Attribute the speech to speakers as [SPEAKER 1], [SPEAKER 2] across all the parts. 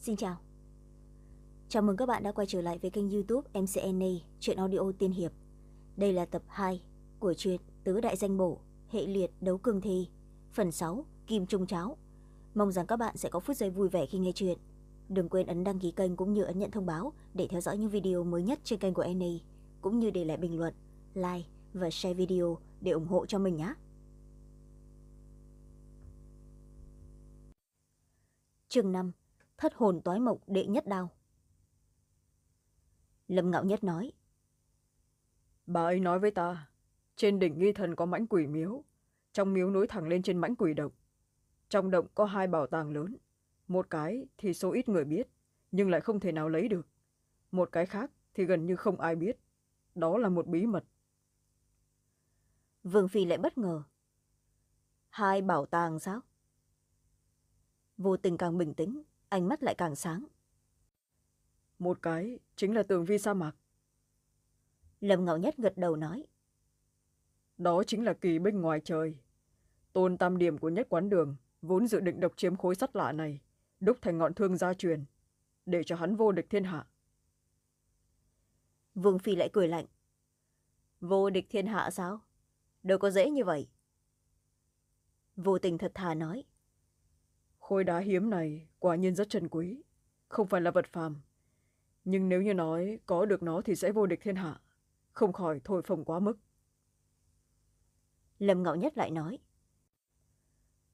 [SPEAKER 1] Xin chào. Chào mừng các bạn đã quay trở lại với kênh youtube MCNA Chuyện Audio Tiên Hiệp. Đây là tập hai của truyện Tứ Đại Danh Bổ, Hệ Liệt Đấu Cương Thi, phần sáu Kim Trung Cháo. Mong rằng các bạn sẽ có phút giây vui vẻ khi nghe chuyện. Đừng quên ấn đăng ký kênh cũng như ấn nhận thông báo để theo dõi những video mới nhất trên kênh của NA, cũng như để lại bình luận, like và share video để ủng hộ cho mình nhé. Chương năm Thất hồn toái mộng đệ nhất đao. Lâm Ngạo Nhất nói
[SPEAKER 2] bà ấy nói với ta trên đỉnh nghi thần có mãnh quỷ miếu trong miếu nối thẳng lên trên mãnh quỷ động. Trong động có hai bảo tàng lớn một cái thì số ít người biết nhưng lại không thể nào lấy được. Một cái khác thì gần như không ai biết đó là một bí mật.
[SPEAKER 1] Vương Phi lại bất ngờ. Hai bảo tàng sao? Vô tình càng bình tĩnh, ánh mắt lại càng sáng.
[SPEAKER 2] một cái chính là tường vi sa mạc
[SPEAKER 1] Lâm Ngạo Nhất gật đầu nói.
[SPEAKER 2] đó chính là kỳ binh ngoài trời tôn tam điểm của nhất quán đường vốn dự định độc chiếm khối sắt lạ này đúc thành ngọn thương gia truyền để cho hắn vô địch thiên hạ
[SPEAKER 1] Vương Phi lại cười lạnh. Vô địch thiên hạ sao? Đâu có dễ như vậy. Vô tình thật thà nói.
[SPEAKER 2] Khối đá hiếm này quả nhiên rất trân quý không phải là vật phàm. Nhưng nếu như nói có được nó thì sẽ vô địch thiên hạ không khỏi thổi phồng quá mức.
[SPEAKER 1] Lâm Ngạo Nhất lại nói.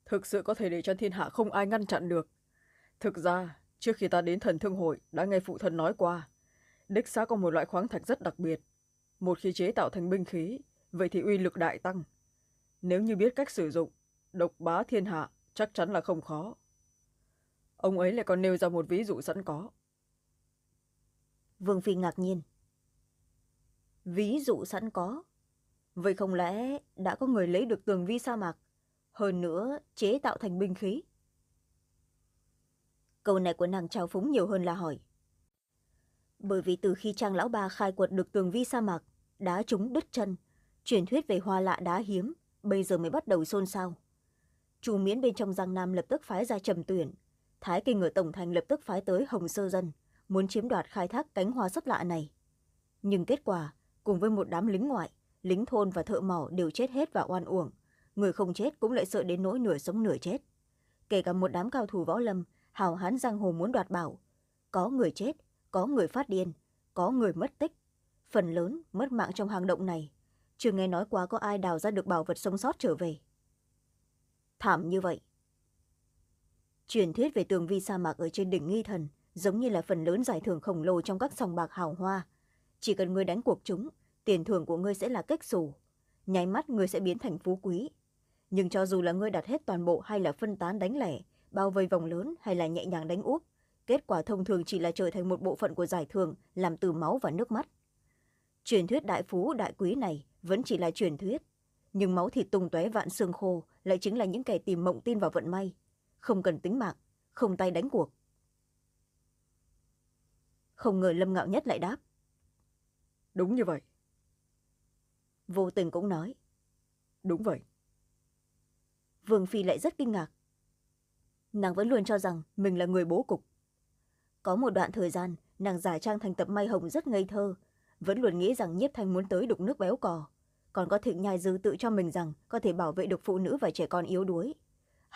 [SPEAKER 2] thực sự có thể để cho thiên hạ không ai ngăn chặn được. Thực ra trước khi ta đến thần thương hội đã nghe phụ thân nói qua. Đích xác có một loại khoáng thạch rất đặc biệt. Một khi chế tạo thành binh khí vậy thì uy lực đại tăng. Nếu như biết cách sử dụng độc bá thiên hạ chắc chắn là không khó ông ấy lại còn nêu ra một ví dụ sẵn có
[SPEAKER 1] Vương Phi ngạc nhiên. Ví dụ sẵn có. Vậy không lẽ đã có người lấy được tường vi sa mạc, hơn nữa chế tạo thành binh khí? Câu này của nàng trào phúng nhiều hơn là hỏi. Bởi vì từ khi Trang Lão Ba khai quật được tường vi sa mạc, đá trúng đứt chân, truyền thuyết về hoa lạ đá hiếm, bây giờ mới bắt đầu xôn xao. Chủ miễn bên trong Giang Nam lập tức phái ra trầm tuyển, Thái Kinh ở Tổng Thành lập tức phái tới Hồng Sơ Dân, muốn chiếm đoạt khai thác cánh hoa xuất lạ này. Nhưng kết quả, cùng với một đám lính ngoại, lính thôn và thợ mỏ đều chết hết và oan uổng. Người không chết cũng lại sợ đến nỗi nửa sống nửa chết. Kể cả một đám cao thủ võ lâm, hào hán giang hồ muốn đoạt bảo. Có người chết, có người phát điên, có người mất tích. Phần lớn mất mạng trong hang động này. Chưa nghe nói quá có ai đào ra được bảo vật sống sót trở về. Thảm như vậy. Truyền thuyết về tường vi sa mạc ở trên đỉnh nghi thần giống như là phần lớn giải thưởng khổng lồ trong các sòng bạc hào hoa. Chỉ cần ngươi đánh cuộc chúng, tiền thưởng của ngươi sẽ là cách xù. Nháy mắt ngươi sẽ biến thành phú quý. Nhưng cho dù là ngươi đặt hết toàn bộ hay là phân tán đánh lẻ, bao vây vòng lớn hay là nhẹ nhàng đánh úp, kết quả thông thường chỉ là trở thành một bộ phận của giải thưởng làm từ máu và nước mắt. Truyền thuyết đại phú đại quý này vẫn chỉ là truyền thuyết, nhưng máu thịt tung tóe vạn xương khô lại chính là những kẻ tìm mộng tin vào vận may, không cần tính mạng, không tay đánh cuộc. Không ngờ Lâm Ngạo Nhất lại đáp.
[SPEAKER 2] đúng như vậy
[SPEAKER 1] Vô tình cũng nói.
[SPEAKER 2] đúng vậy
[SPEAKER 1] Vương Phi lại rất kinh ngạc. Nàng vẫn luôn cho rằng mình là người bố cục. Có một đoạn thời gian, nàng giả trang thành tập may hồng rất ngây thơ, vẫn luôn nghĩ rằng nhiếp thanh muốn tới đục nước béo cò. Còn có thịnh nhai dư tự cho mình rằng có thể bảo vệ được phụ nữ và trẻ con yếu đuối.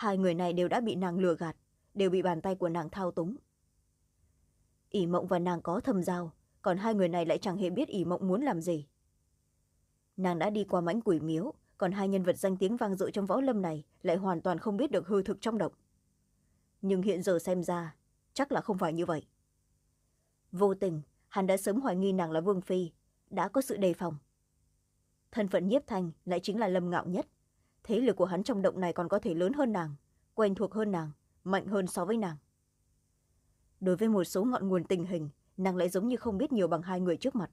[SPEAKER 1] Hai người này đều đã bị nàng lừa gạt, đều bị bàn tay của nàng thao túng. ỷ mộng và nàng có thầm giao, còn hai người này lại chẳng hề biết ỷ mộng muốn làm gì. Nàng đã đi qua mãnh quỷ miếu, còn hai nhân vật danh tiếng vang dội trong võ lâm này lại hoàn toàn không biết được hư thực trong động nhưng hiện giờ xem ra chắc là không phải như vậy vô tình hắn đã sớm hoài nghi nàng là vương phi đã có sự đề phòng thân phận nhiếp thanh lại chính là lâm ngạo nhất thế lực của hắn trong động này còn có thể lớn hơn nàng, quen thuộc hơn nàng, mạnh hơn so với nàng. Đối với một số ngọn nguồn tình hình, nàng lại giống như không biết nhiều bằng hai người trước mặt.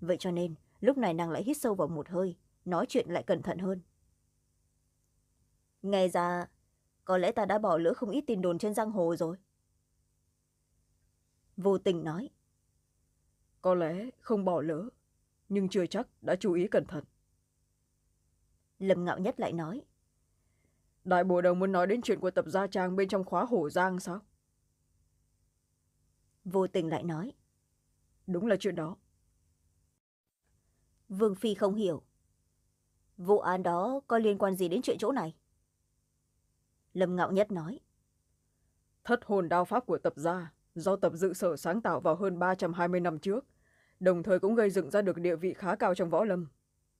[SPEAKER 1] Vậy cho nên, lúc này nàng lại hít sâu vào một hơi, nói chuyện lại cẩn thận hơn. Nghe ra, có lẽ ta đã bỏ lỡ không ít tin đồn trên giang hồ rồi. Vô tình nói,
[SPEAKER 2] có lẽ không bỏ lỡ, nhưng chưa chắc đã chú ý cẩn thận
[SPEAKER 1] lâm ngạo nhất lại nói.
[SPEAKER 2] Đại bộ đầu muốn nói đến chuyện của tập gia trang bên trong khóa hổ giang sao?
[SPEAKER 1] Vô tình lại nói.
[SPEAKER 2] Đúng là chuyện đó.
[SPEAKER 1] Vương phi không hiểu. Vụ án đó có liên quan gì đến chuyện chỗ này? Lâm ngạo nhất nói.
[SPEAKER 2] Thất hồn đao pháp của tập gia do tập dự sở sáng tạo vào hơn ba trăm hai mươi năm trước đồng thời cũng gây dựng ra được địa vị khá cao trong võ lâm.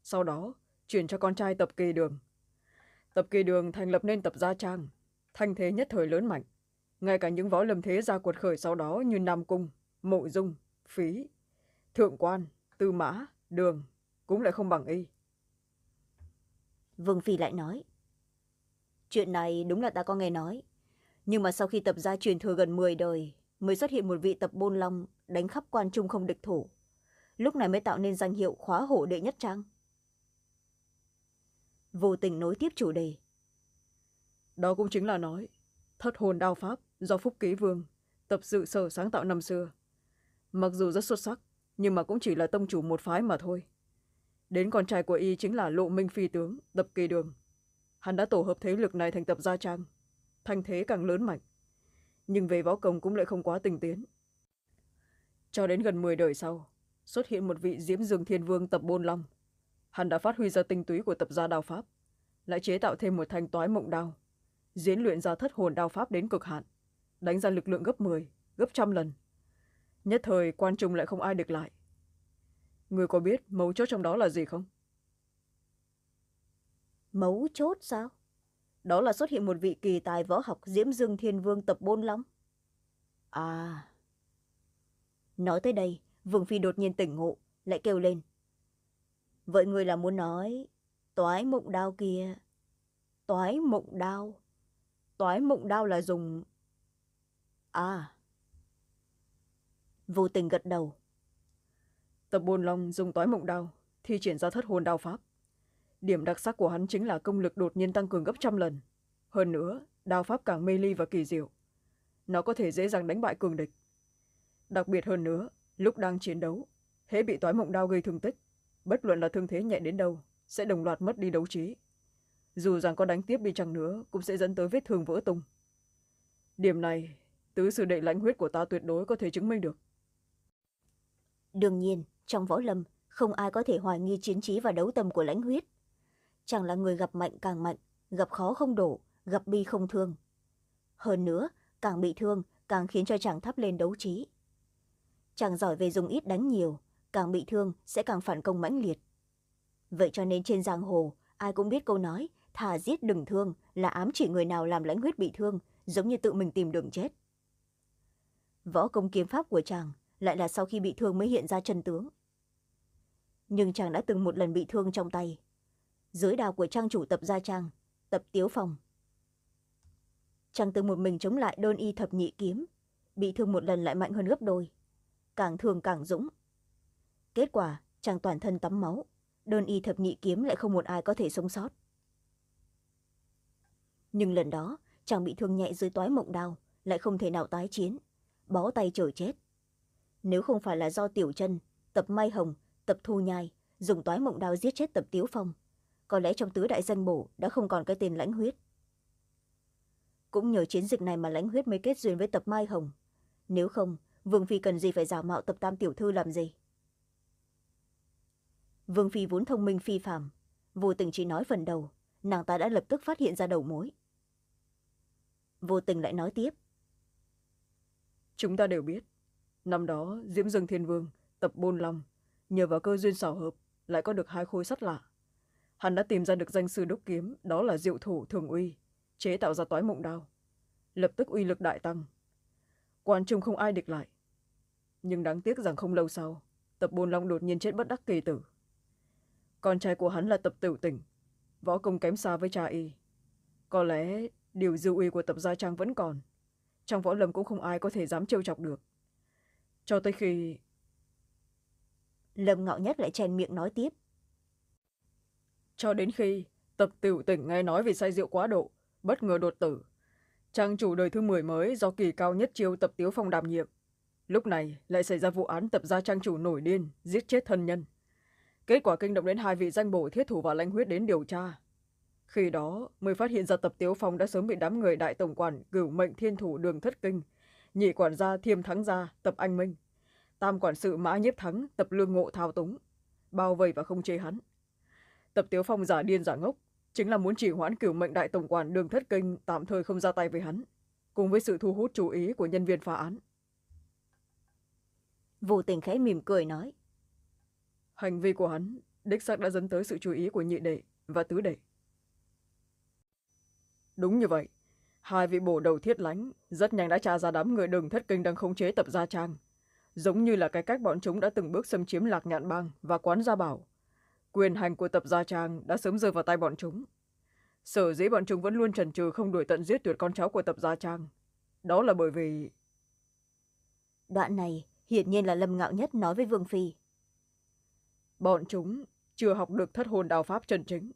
[SPEAKER 2] Sau đó chuyển cho con trai tập kỳ đường. Tập kỳ đường thành lập nên tập gia trang, thanh thế nhất thời lớn mạnh. Ngay cả những võ lâm thế gia cuột khởi sau đó như nam cung, mộ dung, phí, thượng quan, tư mã, đường cũng lại không bằng y.
[SPEAKER 1] Vương phi lại nói, chuyện này đúng là ta có nghe nói, nhưng mà sau khi tập gia truyền thừa gần mười đời, mới xuất hiện một vị tập bôn long đánh khắp quan trung không địch thủ. Lúc này mới tạo nên danh hiệu khóa hổ đệ nhất trang vô tình nối tiếp chủ đề.
[SPEAKER 2] Đó cũng chính là nói, thất hồn đao pháp do phúc ký vương tập dự sở sáng tạo năm xưa. Mặc dù rất xuất sắc, nhưng mà cũng chỉ là tông chủ một phái mà thôi. Đến con trai của y chính là lộ minh phi tướng, tập kỳ đường. Hắn đã tổ hợp thế lực này thành tập gia trang, thanh thế càng lớn mạnh. Nhưng về võ công cũng lại không quá tinh tiến. Cho đến gần mười đời sau, xuất hiện một vị diễm dương thiên vương tập bôn long hắn đã phát huy ra tinh túy của tập gia đao pháp, lại chế tạo thêm một thanh toái mộng đao, diễn luyện ra thất hồn đao pháp đến cực hạn, đánh ra lực lượng gấp m gấp trăm lần. Nhất thời, quan trung lại không ai được lại. Người có biết mấu chốt trong đó là gì không?
[SPEAKER 1] Mấu chốt sao? Đó là xuất hiện một vị kỳ tài võ học diễm dương thiên vương tập bôn long à. Nói tới đây, vương phi đột nhiên tỉnh ngộ, lại kêu lên vậy người là muốn nói, toái mộng đao kia. Toái mộng đao. Toái mộng đao là dùng à. Vô tình gật đầu.
[SPEAKER 2] Tập bồn long dùng toái mộng đao, thi triển ra thất hồn đao pháp. Điểm đặc sắc của hắn chính là công lực đột nhiên tăng cường gấp trăm lần. Hơn nữa, đao pháp càng mê ly và kỳ diệu. Nó có thể dễ dàng đánh bại cường địch. Đặc biệt hơn nữa, lúc đang chiến đấu, hễ bị toái mộng đao gây thương tích bất luận là thương thế nhẹ đến đâu, sẽ đồng loạt mất đi đấu trí. Dù rằng có đánh tiếp đi chăng nữa, cũng sẽ dẫn tới vết thương vỡ tung. Điểm này, tứ sự đệ lãnh huyết của ta tuyệt đối có thể chứng minh được.
[SPEAKER 1] Đương nhiên, trong võ lâm, không ai có thể hoài nghi chiến trí và đấu tâm của lãnh huyết. Chẳng là người gặp mạnh càng mạnh, gặp khó không đổ, gặp bi không thương. Hơn nữa, càng bị thương, càng khiến cho chàng thắp lên đấu trí. Chàng giỏi về dùng ít đánh nhiều càng bị thương, sẽ càng phản công mãnh liệt. Vậy cho nên trên giang hồ, ai cũng biết câu nói, thà giết đừng thương là ám chỉ người nào làm lãnh huyết bị thương, giống như tự mình tìm đường chết. Võ công kiếm pháp của chàng lại là sau khi bị thương mới hiện ra chân tướng. Nhưng chàng đã từng một lần bị thương trong tay. Dưới đào của trang chủ tập gia trang, tập tiếu phòng. Chàng từng một mình chống lại đơn y thập nhị kiếm, bị thương một lần lại mạnh hơn gấp đôi, càng thường càng dũng kết quả, chàng toàn thân tắm máu. Đơn y thập nhị kiếm lại không một ai có thể sống sót. Nhưng lần đó, chàng bị thương nhẹ dưới toái mộng đao, lại không thể nào tái chiến, bó tay chờ chết. Nếu không phải là do tiểu chân, tập may hồng, tập thu nhai, dùng toái mộng đao giết chết tập tiếu phong, có lẽ trong tứ đại danh bổ đã không còn cái tên lãnh huyết. Cũng nhờ chiến dịch này mà lãnh huyết mới kết duyên với tập mai hồng. Nếu không, vương phi cần gì phải giả mạo tập tam tiểu thư làm gì? Vương phi vốn thông minh phi phàm. Vô tình chỉ nói phần đầu, nàng ta đã lập tức phát hiện ra đầu mối. Vô tình lại nói tiếp.
[SPEAKER 2] Chúng ta đều biết, năm đó diễm dương thiên vương, tập bôn long, nhờ vào cơ duyên xảo hợp, lại có được hai khối sắt lạ. Hắn đã tìm ra được danh sư đúc kiếm, đó là diệu thủ thường uy, chế tạo ra toái mộng đao, lập tức uy lực đại tăng. Quan trung không ai địch lại. Nhưng đáng tiếc rằng không lâu sau, tập bôn long đột nhiên chết bất đắc kỳ tử con trai của hắn là tập tử tỉnh. Võ công kém xa với cha y. Có lẽ điều dư uy của tập gia trang vẫn còn. Trong võ lâm cũng không ai có thể dám trêu chọc được. Cho tới khi
[SPEAKER 1] lâm ngạo nhất lại chen miệng nói tiếp.
[SPEAKER 2] Cho đến khi tập tiểu tỉnh nghe nói vì say rượu quá độ bất ngờ đột tử. Trang chủ đời thứ mười mới do kỳ cao nhất chiêu tập tiếu phong đảm nhiệm. Lúc này lại xảy ra vụ án tập gia trang chủ nổi điên giết chết thân nhân kết quả kinh động đến hai vị danh bổ thiết thủ và lãnh huyết đến điều tra. Khi đó, mới phát hiện ra tập tiếu phong đã sớm bị đám người đại tổng quản cửu mệnh thiên thủ đường thất kinh. Nhị quản gia thiêm thắng gia, tập anh minh. Tam quản sự mã nhiếp thắng, tập lương ngộ thao túng. Bao vây và không chế hắn. Tập tiếu phong giả điên giả ngốc, chính là muốn chỉ hoãn cửu mệnh đại tổng quản đường thất kinh, tạm thời không ra tay với hắn, cùng với sự thu hút chú ý của nhân viên phá án.
[SPEAKER 1] Vô tình khẽ mỉm cười nói
[SPEAKER 2] hành vi của hắn, đích xác đã dẫn tới sự chú ý của nhị đệ và tứ đệ. Đúng như vậy, hai vị bổ đầu thiết lánh rất nhanh đã tra ra đám người đường thất kinh đang khống chế tập gia trang. Giống như là cái cách bọn chúng đã từng bước xâm chiếm lạc nhạn bang và quán gia bảo, quyền hành của tập gia trang đã sớm rơi vào tay bọn chúng. Sở dĩ bọn chúng vẫn luôn trần trừ không đuổi tận giết tuyệt con cháu của tập gia trang, đó là bởi vì
[SPEAKER 1] đoạn này hiển nhiên là lâm ngạo nhất nói với vương phi
[SPEAKER 2] bọn chúng chưa học được thất hồn đào pháp chân chính.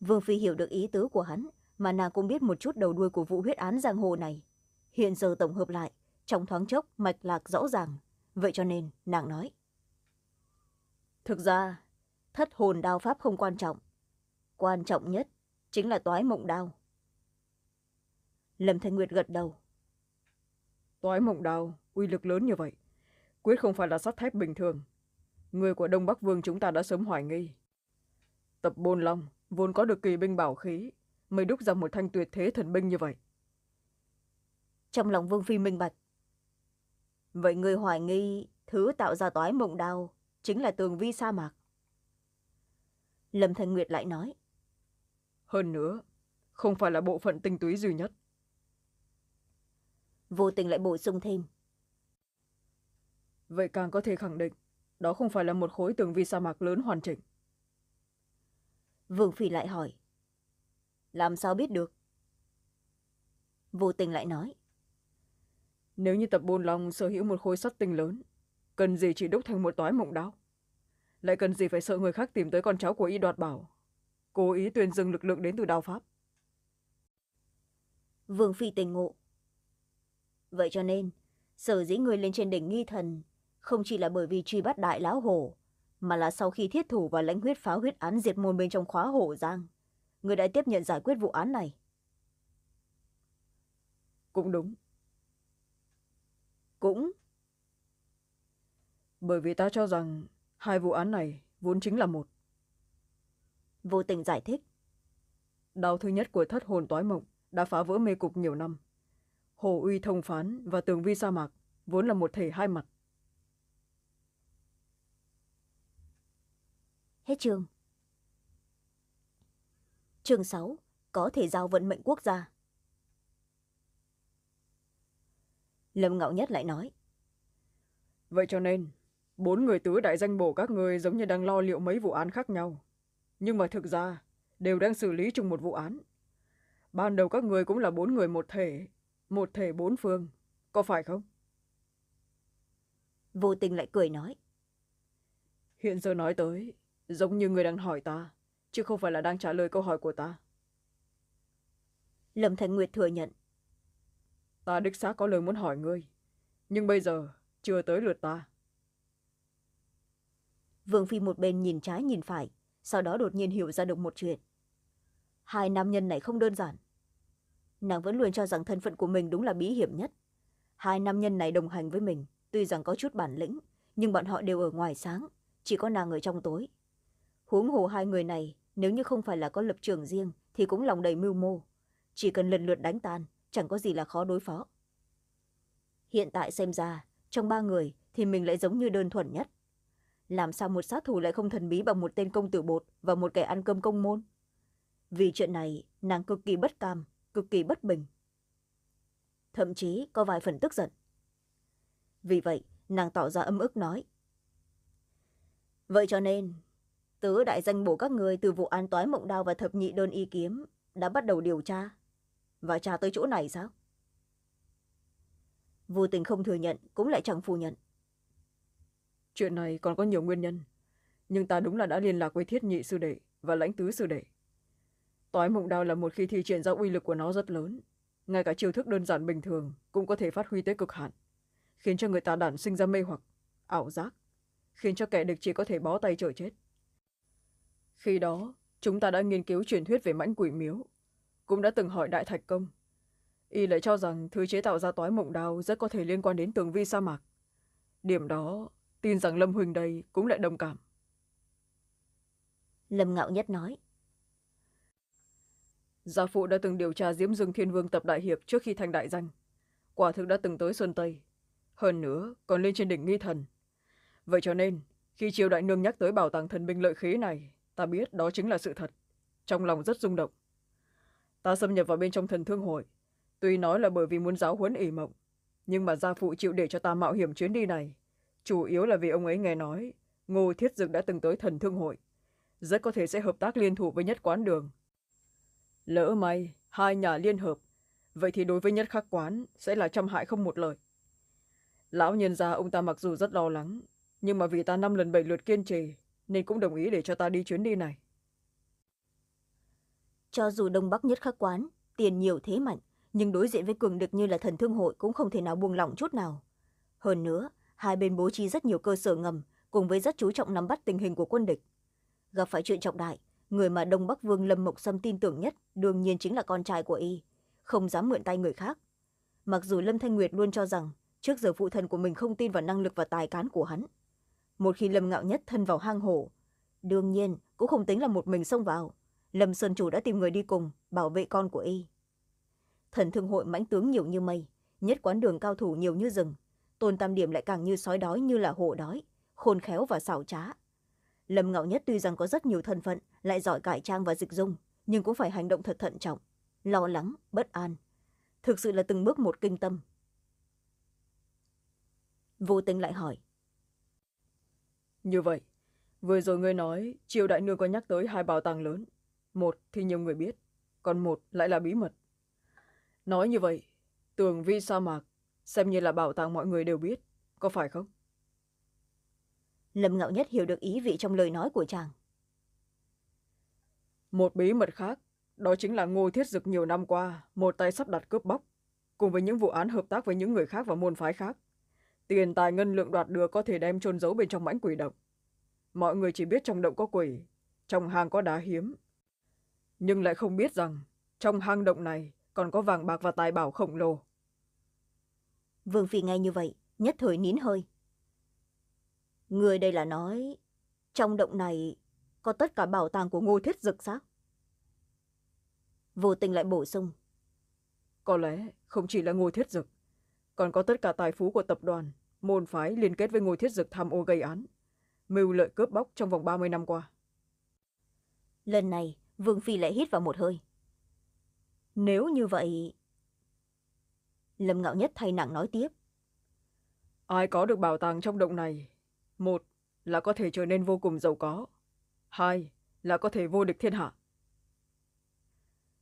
[SPEAKER 1] Vương phi hiểu được ý tứ của hắn mà nàng cũng biết một chút đầu đuôi của vụ huyết án giang hồ này. Hiện giờ tổng hợp lại trong thoáng chốc mạch lạc rõ ràng. Vậy cho nên nàng nói. Thực ra thất hồn đao pháp không quan trọng. Quan trọng nhất chính là toái mộng đao. Lâm thanh nguyệt gật đầu.
[SPEAKER 2] Toái mộng đao uy lực lớn như vậy quyết không phải là sắt thép bình thường người của đông bắc vương chúng ta đã sớm hoài nghi. Tập bôn long vốn có được kỳ binh bảo khí mới đúc ra một thanh tuyệt thế thần binh như vậy.
[SPEAKER 1] Trong lòng vương phi minh bạch. Vậy người hoài nghi thứ tạo ra toái mộng đao chính là tường vi sa mạc. Lâm thanh nguyệt lại nói.
[SPEAKER 2] Hơn nữa không phải là bộ phận tinh túy duy nhất.
[SPEAKER 1] Vô tình lại bổ sung thêm.
[SPEAKER 2] Vậy càng có thể khẳng định đó không phải là một khối tường vi sa mạc lớn hoàn chỉnh.
[SPEAKER 1] Vương phi lại hỏi. Làm sao biết được? Vô tình lại nói.
[SPEAKER 2] Nếu như tập bôn long sở hữu một khối sắt tinh lớn cần gì chỉ đúc thành một toái mộng đáo lại cần gì phải sợ người khác tìm tới con cháu của y đoạt bảo cố ý tuyên dừng lực lượng đến từ đao pháp?
[SPEAKER 1] Vương phi tình ngộ. Vậy cho nên sở dĩ người lên trên đỉnh nghi thần không chỉ là bởi vì truy bắt đại lão hổ mà là sau khi thiết thủ và lãnh huyết phá huyết án diệt môn bên trong khóa hổ giang người đã tiếp nhận giải quyết vụ án này.
[SPEAKER 2] Cũng đúng.
[SPEAKER 1] Cũng.
[SPEAKER 2] Bởi vì ta cho rằng hai vụ án này vốn chính là một.
[SPEAKER 1] Vô tình giải thích.
[SPEAKER 2] Đau thứ nhất của thất hồn toái mộng đã phá vỡ mê cục nhiều năm. Hồ uy thông phán và tường vi sa mạc vốn là một thể hai mặt
[SPEAKER 1] hết chương. Chương sáu có thể giao vận mệnh quốc gia. Lâm ngạo nhất lại nói
[SPEAKER 2] vậy cho nên bốn người tứ đại danh bổ các người giống như đang lo liệu mấy vụ án khác nhau. Nhưng mà thực ra đều đang xử lý chung một vụ án. Ban đầu các người cũng là bốn người một thể một thể bốn phương. Có phải không?
[SPEAKER 1] Vô tình lại cười nói
[SPEAKER 2] hiện giờ nói tới giống như người đang hỏi ta chứ không phải là đang trả lời câu hỏi của ta.
[SPEAKER 1] Lâm thành nguyệt thừa nhận.
[SPEAKER 2] Ta đích xác có lời muốn hỏi ngươi nhưng bây giờ chưa tới lượt ta.
[SPEAKER 1] Vương phi một bên nhìn trái nhìn phải sau đó đột nhiên hiểu ra được một chuyện. Hai nam nhân này không đơn giản. Nàng vẫn luôn cho rằng thân phận của mình đúng là bí hiểm nhất. Hai nam nhân này đồng hành với mình tuy rằng có chút bản lĩnh nhưng bọn họ đều ở ngoài sáng chỉ có nàng ở trong tối huống hồ hai người này, nếu như không phải là có lập trường riêng, thì cũng lòng đầy mưu mô. Chỉ cần lần lượt đánh tan, chẳng có gì là khó đối phó. Hiện tại xem ra, trong ba người thì mình lại giống như đơn thuần nhất. Làm sao một sát thủ lại không thần bí bằng một tên công tử bột và một kẻ ăn cơm công môn? Vì chuyện này, nàng cực kỳ bất cam, cực kỳ bất bình. Thậm chí có vài phần tức giận. Vì vậy, nàng tỏ ra âm ức nói, vậy cho nên tứ đại danh bổ các người từ vụ án toái mộng đao và thập nhị đơn y kiếm đã bắt đầu điều tra. Và tra tới chỗ này sao? Vô tình không thừa nhận, cũng lại chẳng phủ nhận.
[SPEAKER 2] Chuyện này còn có nhiều nguyên nhân, nhưng ta đúng là đã liên lạc với thiết nhị sư đệ và lãnh tứ sư đệ. Toái mộng đao là một khi thi triển ra uy lực của nó rất lớn, ngay cả chiêu thức đơn giản bình thường cũng có thể phát huy tới cực hạn, khiến cho người ta đản sinh ra mê hoặc, ảo giác, khiến cho kẻ địch chỉ có thể bó tay chờ chết khi đó chúng ta đã nghiên cứu truyền thuyết về mãnh quỷ miếu cũng đã từng hỏi đại thạch công. Y lại cho rằng thứ chế tạo ra toái mộng đao rất có thể liên quan đến tường vi sa mạc. Điểm đó tin rằng lâm huỳnh đây cũng lại đồng cảm.
[SPEAKER 1] Lâm ngạo nhất nói
[SPEAKER 2] gia phụ đã từng điều tra diễm dương thiên vương tập đại hiệp trước khi thành đại danh. Quả thực đã từng tới sơn tây hơn nữa còn lên trên đỉnh nghi thần. Vậy cho nên khi triều đại nương nhắc tới bảo tàng thần binh lợi khí này ta biết đó chính là sự thật. Trong lòng rất rung động. Ta xâm nhập vào bên trong thần thương hội. Tuy nói là bởi vì muốn giáo huấn ỷ mộng, nhưng mà gia phụ chịu để cho ta mạo hiểm chuyến đi này. Chủ yếu là vì ông ấy nghe nói, ngô thiết dực đã từng tới thần thương hội. Rất có thể sẽ hợp tác liên thủ với nhất quán đường. Lỡ may, hai nhà liên hợp. Vậy thì đối với nhất khắc quán, sẽ là trăm hại không một lời. Lão nhân gia ông ta mặc dù rất lo lắng, nhưng mà vì ta năm lần bảy lượt kiên trì nên cũng đồng ý để cho ta đi chuyến đi này.
[SPEAKER 1] Cho dù đông bắc nhất khắc quán, tiền nhiều thế mạnh, nhưng đối diện với cường địch như là thần thương hội cũng không thể nào buông lỏng chút nào. Hơn nữa, hai bên bố trí rất nhiều cơ sở ngầm, cùng với rất chú trọng nắm bắt tình hình của quân địch. Gặp phải chuyện trọng đại, người mà đông bắc vương lâm mộc sâm tin tưởng nhất, đương nhiên chính là con trai của y, không dám mượn tay người khác. Mặc dù lâm thanh nguyệt luôn cho rằng, trước giờ phụ thần của mình không tin vào năng lực và tài cán của hắn một khi lâm ngạo nhất thân vào hang hổ, đương nhiên cũng không tính là một mình xông vào. Lâm sơn chủ đã tìm người đi cùng, bảo vệ con của y. Thần thương hội mãnh tướng nhiều như mây, nhất quán đường cao thủ nhiều như rừng. Tôn tam điểm lại càng như sói đói như là hổ đói, khôn khéo và xảo trá. Lâm ngạo nhất tuy rằng có rất nhiều thân phận, lại giỏi cải trang và dịch dung, nhưng cũng phải hành động thật thận trọng, lo lắng, bất an. Thực sự là từng bước một kinh tâm. Vô tình lại hỏi
[SPEAKER 2] như vậy vừa rồi ngươi nói triều đại nương có nhắc tới hai bảo tàng lớn. Một thì nhiều người biết còn một lại là bí mật. Nói như vậy tường vi sa mạc xem như là bảo tàng mọi người đều biết có phải không?
[SPEAKER 1] Lâm ngạo nhất hiểu được ý vị trong lời nói của chàng.
[SPEAKER 2] Một bí mật khác đó chính là ngô thiết dực nhiều năm qua một tay sắp đặt cướp bóc cùng với những vụ án hợp tác với những người khác và môn phái khác tiền tài ngân lượng đoạt được có thể đem trôn giấu bên trong mãnh quỷ động mọi người chỉ biết trong động có quỷ trong hang có đá hiếm. Nhưng lại không biết rằng trong hang động này còn có vàng bạc và tài bảo khổng lồ.
[SPEAKER 1] Vương phi nghe như vậy nhất thời nín hơi. Người đây là nói trong động này có tất cả bảo tàng của ngô thiết dực sao? Vô tình lại bổ sung.
[SPEAKER 2] Có lẽ không chỉ là ngô thiết dực còn có tất cả tài phú của tập đoàn môn phái liên kết với ngô thiết dực tham ô gây án mưu lợi cướp bóc trong vòng ba mươi năm qua.
[SPEAKER 1] Lần này vương phi lại hít vào một hơi. Nếu như vậy lâm ngạo nhất thay nặng nói tiếp.
[SPEAKER 2] Ai có được bảo tàng trong động này? Một là có thể trở nên vô cùng giàu có. Hai là có thể vô địch thiên hạ.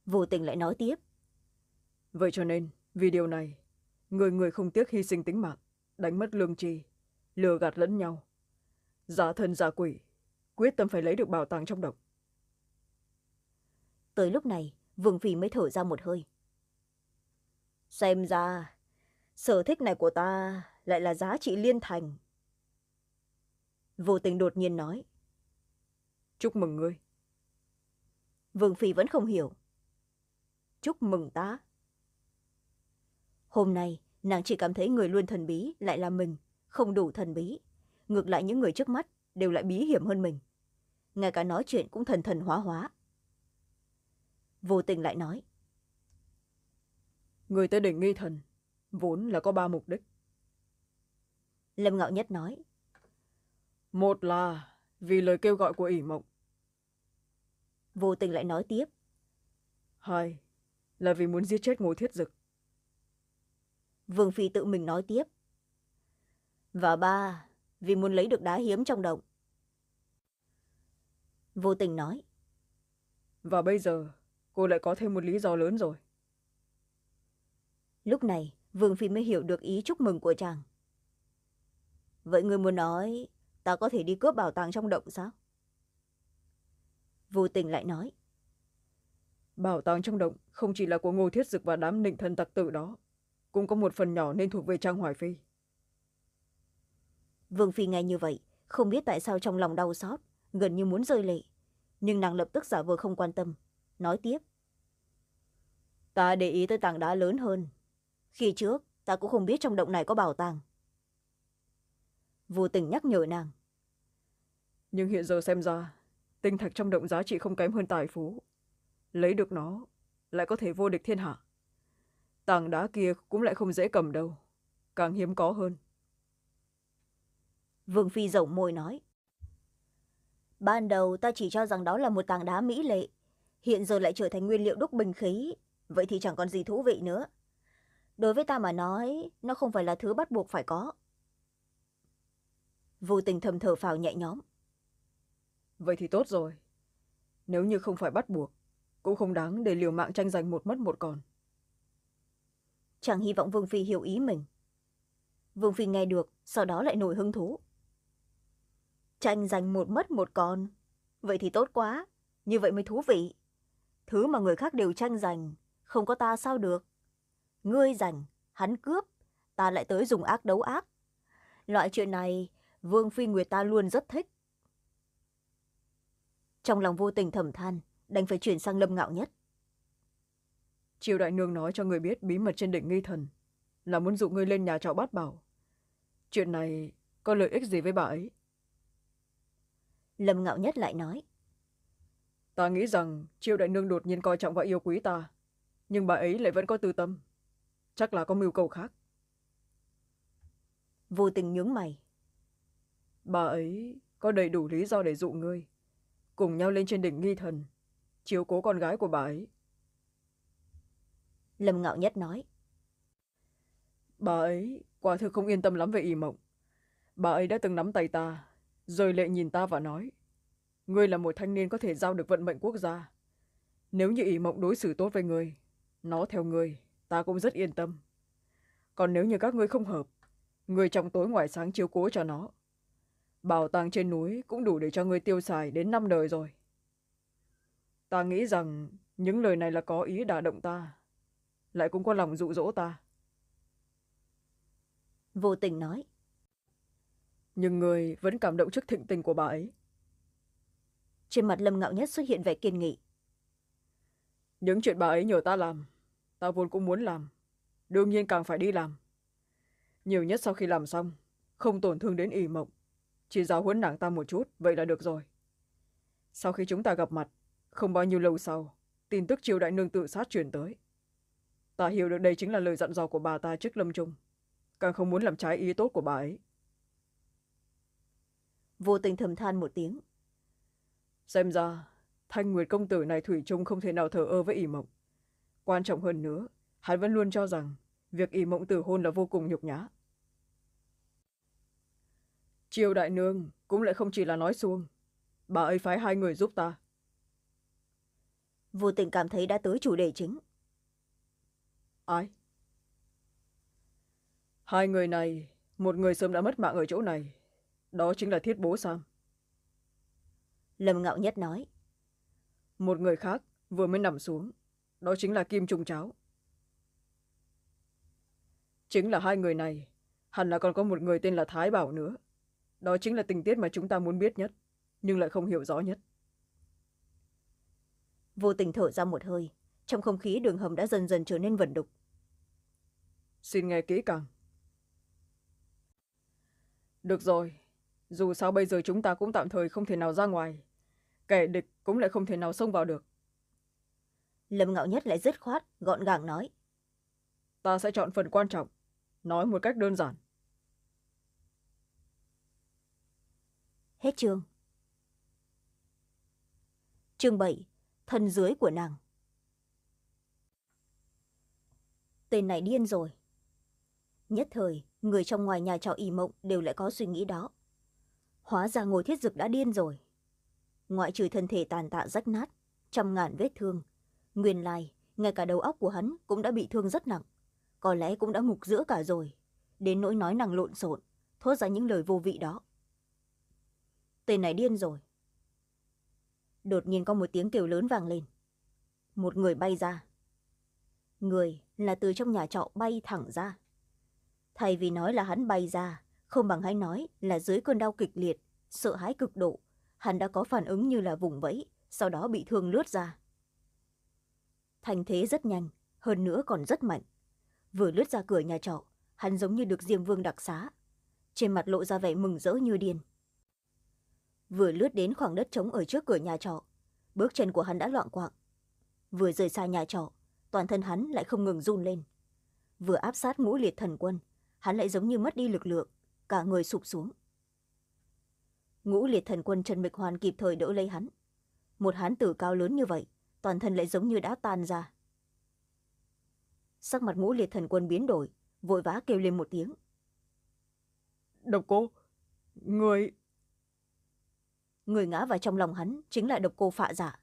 [SPEAKER 1] Vô tình lại nói tiếp.
[SPEAKER 2] Vậy cho nên vì điều này người người không tiếc hy sinh tính mạng đánh mất lương tri lừa gạt lẫn nhau. Giả thân giả quỷ quyết tâm phải lấy được bảo tàng trong động
[SPEAKER 1] tới lúc này vương phi mới thở ra một hơi. Xem ra sở thích này của ta lại là giá trị liên thành. Vô tình đột nhiên nói.
[SPEAKER 2] Chúc mừng ngươi.
[SPEAKER 1] Vương phi vẫn không hiểu. Chúc mừng ta hôm nay nàng chỉ cảm thấy người luôn thần bí lại là mình không đủ thần bí. Ngược lại những người trước mắt đều lại bí hiểm hơn mình. Ngay cả nói chuyện cũng thần thần hóa hóa. Vô tình lại nói
[SPEAKER 2] người tới đỉnh nghi thần vốn là có ba mục đích.
[SPEAKER 1] Lâm ngạo nhất nói
[SPEAKER 2] một là vì lời kêu gọi của ỷ mộng.
[SPEAKER 1] Vô tình lại nói tiếp
[SPEAKER 2] hai là vì muốn giết chết ngô thiết dực
[SPEAKER 1] vương phi tự mình nói tiếp. Và ba vì muốn lấy được đá hiếm trong động. Vô tình nói.
[SPEAKER 2] Và bây giờ cô lại có thêm một lý do lớn rồi.
[SPEAKER 1] Lúc này vương phi mới hiểu được ý chúc mừng của chàng. Vậy người muốn nói ta có thể đi cướp bảo tàng trong động sao? Vô tình lại nói.
[SPEAKER 2] Bảo tàng trong động không chỉ là của ngô thiết dực và đám nịnh thân tặc tử đó cũng có một phần nhỏ nên thuộc về trang hoài phi.
[SPEAKER 1] Vương phi nghe như vậy không biết tại sao trong lòng đau xót gần như muốn rơi lệ. Nhưng nàng lập tức giả vờ không quan tâm nói tiếp. Ta để ý tới tảng đá lớn hơn. Khi trước ta cũng không biết trong động này có bảo tàng. Vô tình nhắc nhở nàng.
[SPEAKER 2] Nhưng hiện giờ xem ra tinh thạch trong động giá trị không kém hơn tài phú. Lấy được nó lại có thể vô địch thiên hạ tảng đá kia cũng lại không dễ cầm đâu càng hiếm có hơn.
[SPEAKER 1] Vương phi rộng môi nói ban đầu ta chỉ cho rằng đó là một tảng đá mỹ lệ hiện giờ lại trở thành nguyên liệu đúc bình khí vậy thì chẳng còn gì thú vị nữa. Đối với ta mà nói nó không phải là thứ bắt buộc phải có. Vô tình thầm thở phào nhẹ nhõm.
[SPEAKER 2] Vậy thì tốt rồi. Nếu như không phải bắt buộc cũng không đáng để liều mạng tranh giành một mất một còn
[SPEAKER 1] chẳng hy vọng vương phi hiểu ý mình. Vương phi nghe được, sau đó lại nổi hứng thú. Tranh giành một mất một còn. Vậy thì tốt quá. Như vậy mới thú vị. Thứ mà người khác đều tranh giành, không có ta sao được. Ngươi giành, hắn cướp, ta lại tới dùng ác đấu ác. Loại chuyện này, vương phi nguyệt ta luôn rất thích. Trong lòng vô tình thầm than, đành phải chuyển sang lâm ngạo nhất
[SPEAKER 2] triều đại nương nói cho người biết bí mật trên đỉnh nghi thần là muốn dụ ngươi lên nhà trọ bát bảo. Chuyện này có lợi ích gì với bà ấy?
[SPEAKER 1] Lâm ngạo nhất lại nói.
[SPEAKER 2] Ta nghĩ rằng triều đại nương đột nhiên coi trọng và yêu quý ta nhưng bà ấy lại vẫn có tư tâm. Chắc là có mưu cầu khác.
[SPEAKER 1] Vô tình nhướng mày.
[SPEAKER 2] Bà ấy có đầy đủ lý do để dụ ngươi. Cùng nhau lên trên đỉnh nghi thần chiếu cố con gái của bà ấy
[SPEAKER 1] lâm ngạo nhất nói.
[SPEAKER 2] Bà ấy quả thực không yên tâm lắm về y mộng. Bà ấy đã từng nắm tay ta, rồi lệ nhìn ta và nói, ngươi là một thanh niên có thể giao được vận mệnh quốc gia. Nếu như ỷ mộng đối xử tốt với ngươi, nó theo ngươi, ta cũng rất yên tâm. Còn nếu như các ngươi không hợp người trong tối ngoài sáng chiếu cố cho nó. Bảo tàng trên núi cũng đủ để cho ngươi tiêu xài đến năm đời rồi. Ta nghĩ rằng những lời này là có ý đả động ta lại cũng có lòng dụ dỗ ta.
[SPEAKER 1] Vô tình nói.
[SPEAKER 2] Nhưng người vẫn cảm động trước thịnh tình của bà ấy.
[SPEAKER 1] Trên mặt lâm ngạo nhất xuất hiện vẻ kiên nghị.
[SPEAKER 2] Những chuyện bà ấy nhờ ta làm ta vốn cũng muốn làm. Đương nhiên càng phải đi làm. Nhiều nhất sau khi làm xong không tổn thương đến ỉ mộng. Chỉ giáo huấn nàng ta một chút vậy là được rồi. Sau khi chúng ta gặp mặt không bao nhiêu lâu sau tin tức triều đại nương tự sát truyền tới ta hiểu được đây chính là lời dặn dò của bà ta trước lâm trung. Càng không muốn làm trái ý tốt của bà ấy.
[SPEAKER 1] Vô tình thầm than một tiếng.
[SPEAKER 2] Xem ra thanh nguyệt công tử này thủy chung không thể nào thờ ơ với ỷ mộng. Quan trọng hơn nữa hắn vẫn luôn cho rằng việc ỷ mộng tử hôn là vô cùng nhục nhã. Triều đại nương cũng lại không chỉ là nói xuông. Bà ấy phái hai người giúp ta.
[SPEAKER 1] Vô tình cảm thấy đã tới chủ đề chính
[SPEAKER 2] ai? Hai người này một người sớm đã mất mạng ở chỗ này. Đó chính là thiết bố sam
[SPEAKER 1] lâm ngạo nhất nói.
[SPEAKER 2] Một người khác vừa mới nằm xuống. Đó chính là kim trung cháo. Chính là hai người này. Hẳn là còn có một người tên là thái bảo nữa. Đó chính là tình tiết mà chúng ta muốn biết nhất nhưng lại không hiểu rõ nhất.
[SPEAKER 1] Vô tình thở ra một hơi trong không khí đường hầm đã dần dần trở nên vẩn đục.
[SPEAKER 2] Xin nghe kỹ càng. Được rồi dù sao bây giờ chúng ta cũng tạm thời không thể nào ra ngoài. Kẻ địch cũng lại không thể nào xông vào được.
[SPEAKER 1] Lâm ngạo nhất lại dứt khoát gọn gàng nói.
[SPEAKER 2] Ta sẽ chọn phần quan trọng nói một cách đơn giản.
[SPEAKER 1] Hết chương. Chương bảy thân dưới của nàng tên này điên rồi. Nhất thời, người trong ngoài nhà trọ ỉ mộng đều lại có suy nghĩ đó. Hóa ra ngồi thiết dực đã điên rồi. Ngoại trừ thân thể tàn tạ rách nát, trăm ngàn vết thương, nguyên lai, ngay cả đầu óc của hắn cũng đã bị thương rất nặng. Có lẽ cũng đã ngục giữa cả rồi. Đến nỗi nói năng lộn xộn, thốt ra những lời vô vị đó. Tên này điên rồi. Đột nhiên có một tiếng kêu lớn vang lên. Một người bay ra người là từ trong nhà trọ bay thẳng ra. Thay vì nói là hắn bay ra, không bằng hãy nói là dưới cơn đau kịch liệt, sợ hãi cực độ. Hắn đã có phản ứng như là vùng vẫy, sau đó bị thương lướt ra. Thành thế rất nhanh, hơn nữa còn rất mạnh. Vừa lướt ra cửa nhà trọ, hắn giống như được diêm vương đặc xá. Trên mặt lộ ra vẻ mừng rỡ như điên. Vừa lướt đến khoảng đất trống ở trước cửa nhà trọ, bước chân của hắn đã loạn quạng. Vừa rời xa nhà trọ toàn thân hắn lại không ngừng run lên. Vừa áp sát ngũ liệt thần quân hắn lại giống như mất đi lực lượng cả người sụp xuống. Ngũ liệt thần quân trần mịch hoàn kịp thời đỡ lấy hắn. Một hán tử cao lớn như vậy toàn thân lại giống như đã tan ra. Sắc mặt ngũ liệt thần quân biến đổi vội vã kêu lên một tiếng.
[SPEAKER 2] Độc cô người
[SPEAKER 1] người ngã vào trong lòng hắn chính là độc cô phạ giả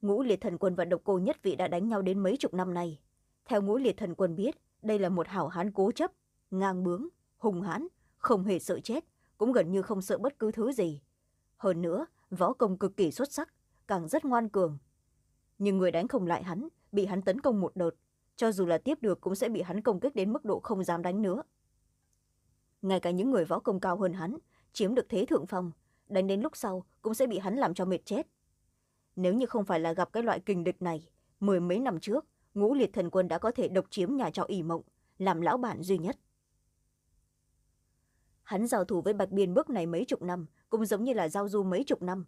[SPEAKER 1] ngũ liệt thần quân và độc cô nhất vị đã đánh nhau đến mấy chục năm nay. Theo ngũ liệt thần quân biết, đây là một hảo hán cố chấp, ngang bướng hùng hãn, không hề sợ chết, cũng gần như không sợ bất cứ thứ gì. Hơn nữa, võ công cực kỳ xuất sắc, càng rất ngoan cường. Nhưng người đánh không lại hắn, bị hắn tấn công một đợt, cho dù là tiếp được cũng sẽ bị hắn công kích đến mức độ không dám đánh nữa. Ngay cả những người võ công cao hơn hắn, chiếm được thế thượng phong, đánh đến lúc sau cũng sẽ bị hắn làm cho mệt chết nếu như không phải là gặp cái loại kình địch này, mười mấy năm trước, ngũ liệt thần quân đã có thể độc chiếm nhà trọ ỉ mộng, làm lão bản duy nhất. Hắn giao thủ với bạch biên bước này mấy chục năm, cũng giống như là giao du mấy chục năm.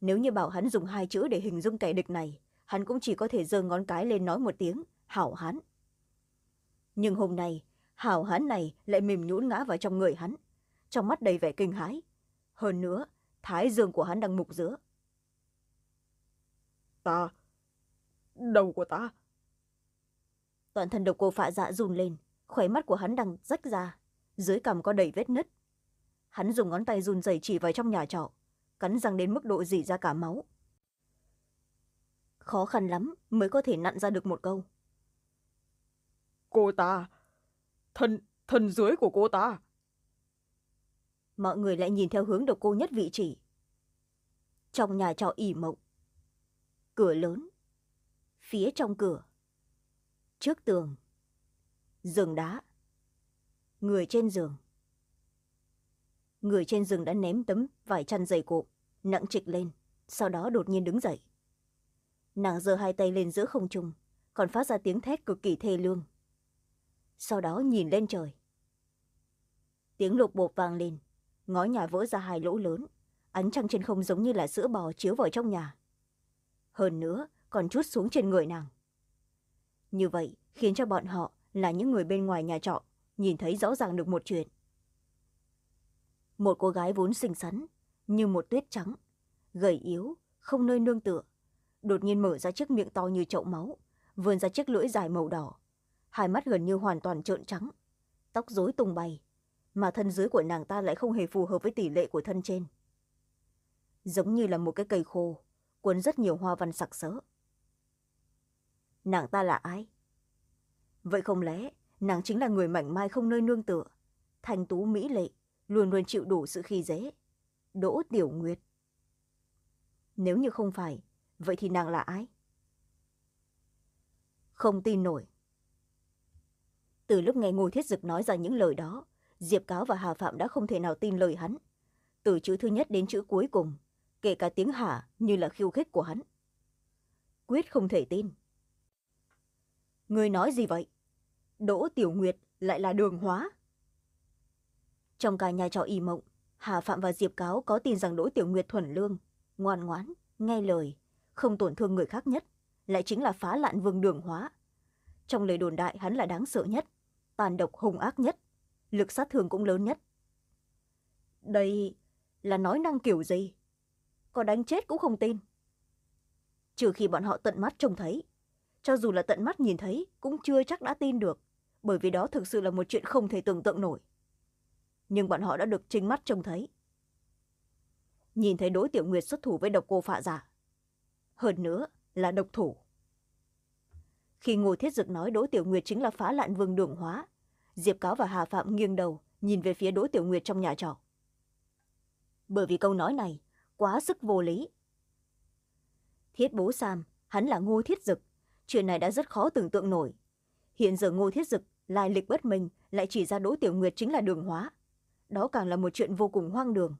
[SPEAKER 1] Nếu như bảo hắn dùng hai chữ để hình dung kẻ địch này, hắn cũng chỉ có thể giơ ngón cái lên nói một tiếng, hảo hán. Nhưng hôm nay, hảo hán này lại mềm nhũn ngã vào trong người hắn. Trong mắt đầy vẻ kinh hãi. Hơn nữa, thái dương của hắn đang mục giữa
[SPEAKER 2] ta. Đầu của ta.
[SPEAKER 1] Toàn thân độc cô phạ dạ run lên khóe mắt của hắn đang rách ra dưới cằm có đầy vết nứt. Hắn dùng ngón tay run rẩy chỉ vào trong nhà trọ cắn răng đến mức độ dỉ ra cả máu. Khó khăn lắm mới có thể nặn ra được một câu.
[SPEAKER 2] Cô ta thân thân dưới của cô ta.
[SPEAKER 1] Mọi người lại nhìn theo hướng độc cô nhất vị chỉ trong nhà trọ ỉ mộng cửa lớn. Phía trong cửa. Trước tường. Giường đá. Người trên giường. Người trên giường đã ném tấm vải chăn dày cộm, nặng trịch lên, sau đó đột nhiên đứng dậy. Nàng giơ hai tay lên giữa không trung, còn phát ra tiếng thét cực kỳ thê lương. Sau đó nhìn lên trời. Tiếng lục bột vang lên, ngói nhà vỡ ra hai lỗ lớn, ánh trăng trên không giống như là sữa bò chiếu vào trong nhà hơn nữa còn chút xuống trên người nàng. Như vậy khiến cho bọn họ là những người bên ngoài nhà trọ nhìn thấy rõ ràng được một chuyện. Một cô gái vốn xinh xắn như một tuyết trắng, gầy yếu, không nơi nương tựa, đột nhiên mở ra chiếc miệng to như chậu máu, vươn ra chiếc lưỡi dài màu đỏ. Hai mắt gần như hoàn toàn trợn trắng, tóc rối tung bay, mà thân dưới của nàng ta lại không hề phù hợp với tỷ lệ của thân trên. Giống như là một cái cây khô cuốn rất nhiều hoa văn sặc sỡ. Nàng ta là ai? Vậy không lẽ nàng chính là người mảnh mai không nơi nương tựa thành tú mỹ lệ, luôn luôn chịu đủ sự khi dễ, đỗ tiểu nguyệt? Nếu như không phải, vậy thì nàng là ai? Không tin nổi. Từ lúc nghe ngô thiết dực nói ra những lời đó, diệp cáo và hà phạm đã không thể nào tin lời hắn. Từ chữ thứ nhất đến chữ cuối cùng kể cả tiếng hả như là khiêu khích của hắn. Quyết không thể tin. Người nói gì vậy? Đỗ tiểu nguyệt lại là đường hóa. Trong cả nhà trọ y mộng hà phạm và diệp cáo có tin rằng đỗ tiểu nguyệt thuần lương, ngoan ngoãn, nghe lời, không tổn thương người khác nhất, lại chính là phá lạn vương đường hóa. Trong lời đồn đại, hắn là đáng sợ nhất, tàn độc hung ác nhất, lực sát thương cũng lớn nhất. Đây là nói năng kiểu gì? Có đánh chết cũng không tin. Trừ khi bọn họ tận mắt trông thấy, cho dù là tận mắt nhìn thấy cũng chưa chắc đã tin được, bởi vì đó thực sự là một chuyện không thể tưởng tượng nổi. Nhưng bọn họ đã được chính mắt trông thấy. Nhìn thấy đối tiểu nguyệt xuất thủ với độc cô phạ giả, hơn nữa là độc thủ. Khi ngô thiết dực nói đối tiểu nguyệt chính là phá lạn vương đường hóa, diệp cáo và hà phạm nghiêng đầu nhìn về phía đối tiểu nguyệt trong nhà trọ. Bởi vì câu nói này quá sức vô lý. Thiết bố sam, hắn là ngô thiết dực. Chuyện này đã rất khó tưởng tượng nổi. Hiện giờ ngô thiết dực lai lịch bất minh, lại chỉ ra đỗ tiểu nguyệt chính là đường hóa. Đó càng là một chuyện vô cùng hoang đường.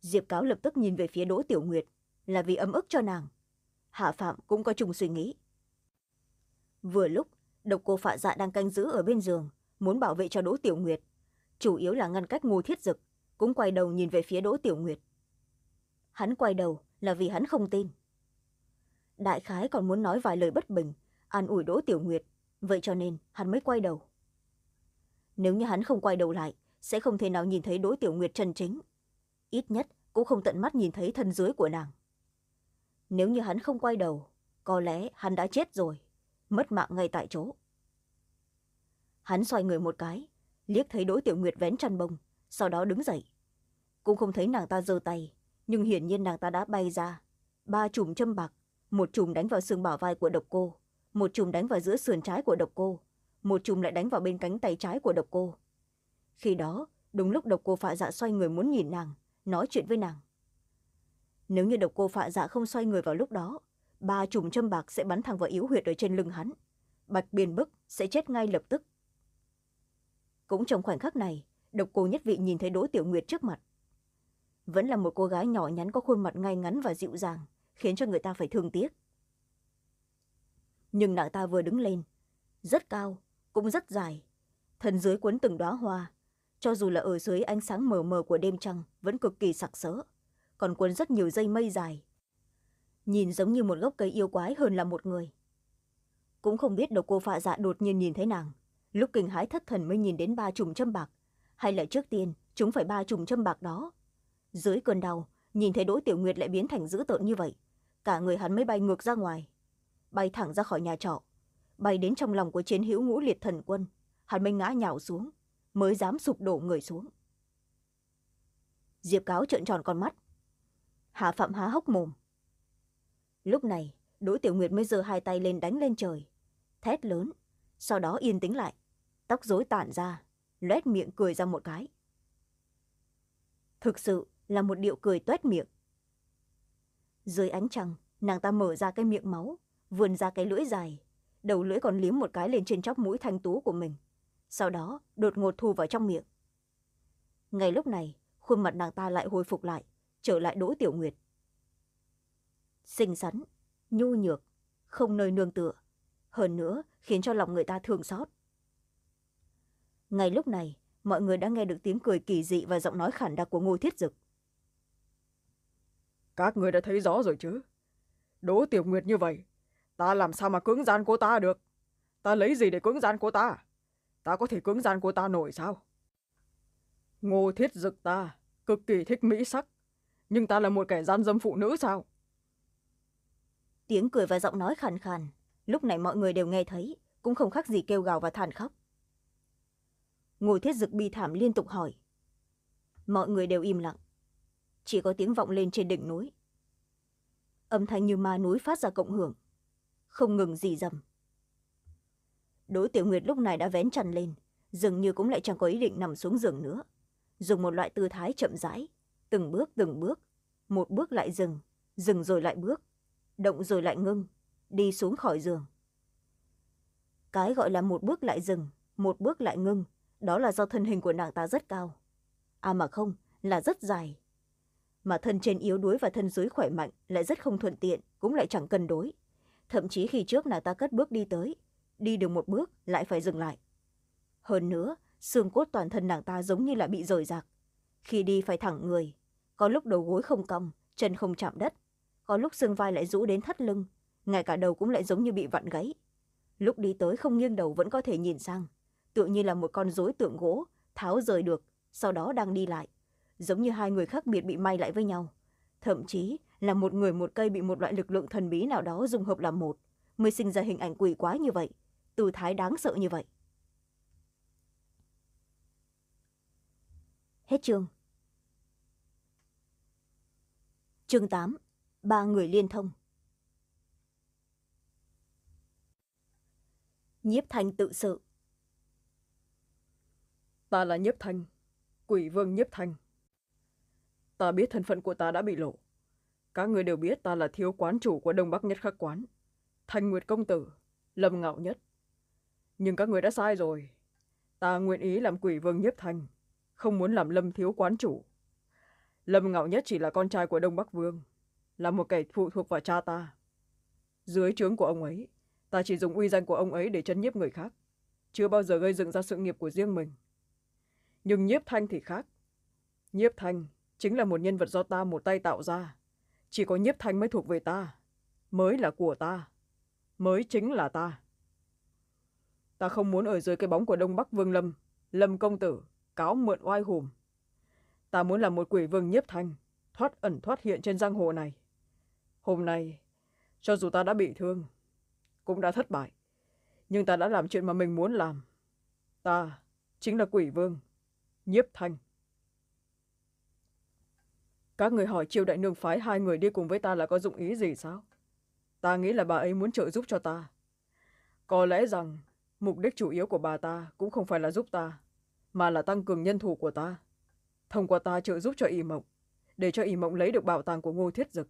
[SPEAKER 1] Diệp cáo lập tức nhìn về phía đỗ tiểu nguyệt, là vì ấm ức cho nàng. Hạ phạm cũng có chung suy nghĩ. Vừa lúc, độc cô phạ dạ đang canh giữ ở bên giường, muốn bảo vệ cho đỗ tiểu nguyệt. Chủ yếu là ngăn cách ngô thiết dực, cũng quay đầu nhìn về phía đỗ tiểu nguyệt hắn quay đầu là vì hắn không tin. Đại khái còn muốn nói vài lời bất bình, an ủi đỗ tiểu nguyệt, vậy cho nên hắn mới quay đầu. Nếu như hắn không quay đầu lại, sẽ không thể nào nhìn thấy đỗ tiểu nguyệt chân chính. Ít nhất cũng không tận mắt nhìn thấy thân dưới của nàng. Nếu như hắn không quay đầu, có lẽ hắn đã chết rồi, mất mạng ngay tại chỗ. Hắn xoay người một cái, liếc thấy đỗ tiểu nguyệt vén chăn bông, sau đó đứng dậy. Cũng không thấy nàng ta giơ tay nhưng hiển nhiên nàng ta đã bay ra. Ba chùm châm bạc, một chùm đánh vào xương bảo vai của độc cô, một chùm đánh vào giữa sườn trái của độc cô, một chùm lại đánh vào bên cánh tay trái của độc cô. Khi đó, đúng lúc độc cô phạ dạ xoay người muốn nhìn nàng, nói chuyện với nàng. Nếu như độc cô phạ dạ không xoay người vào lúc đó, ba chùm châm bạc sẽ bắn thẳng vào yếu huyệt ở trên lưng hắn. Bạch biên bức sẽ chết ngay lập tức. Cũng trong khoảnh khắc này, độc cô nhất vị nhìn thấy đỗ tiểu nguyệt trước mặt vẫn là một cô gái nhỏ nhắn có khuôn mặt ngay ngắn và dịu dàng, khiến cho người ta phải thương tiếc. Nhưng nàng ta vừa đứng lên, rất cao, cũng rất dài, thân dưới quấn từng đoá hoa. Cho dù là ở dưới ánh sáng mờ mờ của đêm trăng, vẫn cực kỳ sặc sỡ, còn quấn rất nhiều dây mây dài. Nhìn giống như một gốc cây yêu quái hơn là một người. Cũng không biết độc cô phạ dạ đột nhiên nhìn thấy nàng, lúc kinh hái thất thần mới nhìn đến ba chùm châm bạc. Hay là trước tiên, chúng phải ba chùm châm bạc đó dưới cơn đau, nhìn thấy đỗ tiểu nguyệt lại biến thành dữ tợn như vậy. Cả người hắn mới bay ngược ra ngoài, bay thẳng ra khỏi nhà trọ, bay đến trong lòng của chiến hữu ngũ liệt thần quân. Hắn mới ngã nhào xuống, mới dám sụp đổ người xuống. Diệp cáo trợn tròn con mắt. Hạ phạm há hốc mồm. Lúc này, đỗ tiểu nguyệt mới giơ hai tay lên đánh lên trời. Thét lớn, sau đó yên tĩnh lại, tóc rối tản ra, loét miệng cười ra một cái. Thực sự là một điệu cười toét miệng. Dưới ánh trăng, nàng ta mở ra cái miệng máu, vươn ra cái lưỡi dài, đầu lưỡi còn liếm một cái lên trên chóp mũi thanh tú của mình, sau đó đột ngột thu vào trong miệng. Ngay lúc này, khuôn mặt nàng ta lại hồi phục lại, trở lại đỗ tiểu nguyệt. Xinh xắn, nhu nhược, không nơi nương tựa, hơn nữa khiến cho lòng người ta thương xót. Ngay lúc này, mọi người đã nghe được tiếng cười kỳ dị và giọng nói khản đặc của ngô thiết dực
[SPEAKER 2] các người đã thấy rõ rồi chứ? Đỗ tiểu nguyệt như vậy, ta làm sao mà cưỡng gian cô ta được? Ta lấy gì để cưỡng gian cô ta? Ta có thể cưỡng gian cô ta nổi sao? Ngô thiết dực ta cực kỳ thích mỹ sắc, nhưng ta là một kẻ gian dâm phụ nữ sao?
[SPEAKER 1] Tiếng cười và giọng nói khàn khàn, lúc này mọi người đều nghe thấy, cũng không khác gì kêu gào và than khóc. Ngô thiết dực bi thảm liên tục hỏi. Mọi người đều im lặng chỉ có tiếng vọng lên trên đỉnh núi. Âm thanh như ma núi phát ra cộng hưởng. Không ngừng gì dầm. Đỗ tiểu nguyệt lúc này đã vén chăn lên, dường như cũng lại chẳng có ý định nằm xuống giường nữa. Dùng một loại tư thái chậm rãi, từng bước từng bước. Một bước lại dừng dừng rồi lại bước. Động rồi lại ngưng, đi xuống khỏi giường. Cái gọi là một bước lại dừng, một bước lại ngưng, đó là do thân hình của nàng ta rất cao. À mà không, là rất dài mà thân trên yếu đuối và thân dưới khỏe mạnh lại rất không thuận tiện, cũng lại chẳng cân đối. Thậm chí khi trước nàng ta cất bước đi tới, đi được một bước lại phải dừng lại. Hơn nữa, xương cốt toàn thân nàng ta giống như là bị rời rạc. Khi đi phải thẳng người, có lúc đầu gối không cong, chân không chạm đất, có lúc xương vai lại rũ đến thắt lưng, ngay cả đầu cũng lại giống như bị vặn gáy lúc đi tới không nghiêng đầu vẫn có thể nhìn sang, tựa như là một con rối tượng gỗ, tháo rời được, sau đó đang đi lại giống như hai người khác biệt bị may lại với nhau. Thậm chí là một người một cây bị một loại lực lượng thần bí nào đó dùng hợp làm một, mới sinh ra hình ảnh quỷ quái như vậy, tư thái đáng sợ như vậy. Hết chương. Chương tám, ba người liên thông. Nhiếp thanh tự sự.
[SPEAKER 2] Ta là nhiếp thanh, quỷ vương nhiếp thanh ta biết thân phận của ta đã bị lộ. Các người đều biết ta là thiếu quán chủ của đông bắc nhất khắc quán, thanh nguyệt công tử, lâm ngạo nhất. Nhưng các người đã sai rồi. Ta nguyện ý làm quỷ vương nhiếp thanh không muốn làm lâm thiếu quán chủ. Lâm ngạo nhất chỉ là con trai của đông bắc vương, là một kẻ phụ thuộc vào cha ta. Dưới trướng của ông ấy, ta chỉ dùng uy danh của ông ấy để chấn nhiếp người khác, chưa bao giờ gây dựng ra sự nghiệp của riêng mình. Nhưng nhiếp thanh thì khác. Nhiếp thanh chính là một nhân vật do ta một tay tạo ra. Chỉ có nhiếp thanh mới thuộc về ta, mới là của ta, mới chính là ta. Ta không muốn ở dưới cái bóng của đông bắc vương lâm lâm công tử, cáo mượn oai hùm ta muốn là một quỷ vương nhiếp thanh, thoát ẩn thoát hiện trên giang hồ này. Hôm nay, cho dù ta đã bị thương, cũng đã thất bại, nhưng ta đã làm chuyện mà mình muốn làm. Ta chính là quỷ vương nhiếp thanh các người hỏi triều đại nương phái hai người đi cùng với ta là có dụng ý gì sao? Ta nghĩ là bà ấy muốn trợ giúp cho ta. Có lẽ rằng, mục đích chủ yếu của bà ta cũng không phải là giúp ta, mà là tăng cường nhân thủ của ta. Thông qua ta trợ giúp cho y mộng, để cho y mộng lấy được bảo tàng của ngô thiết dực.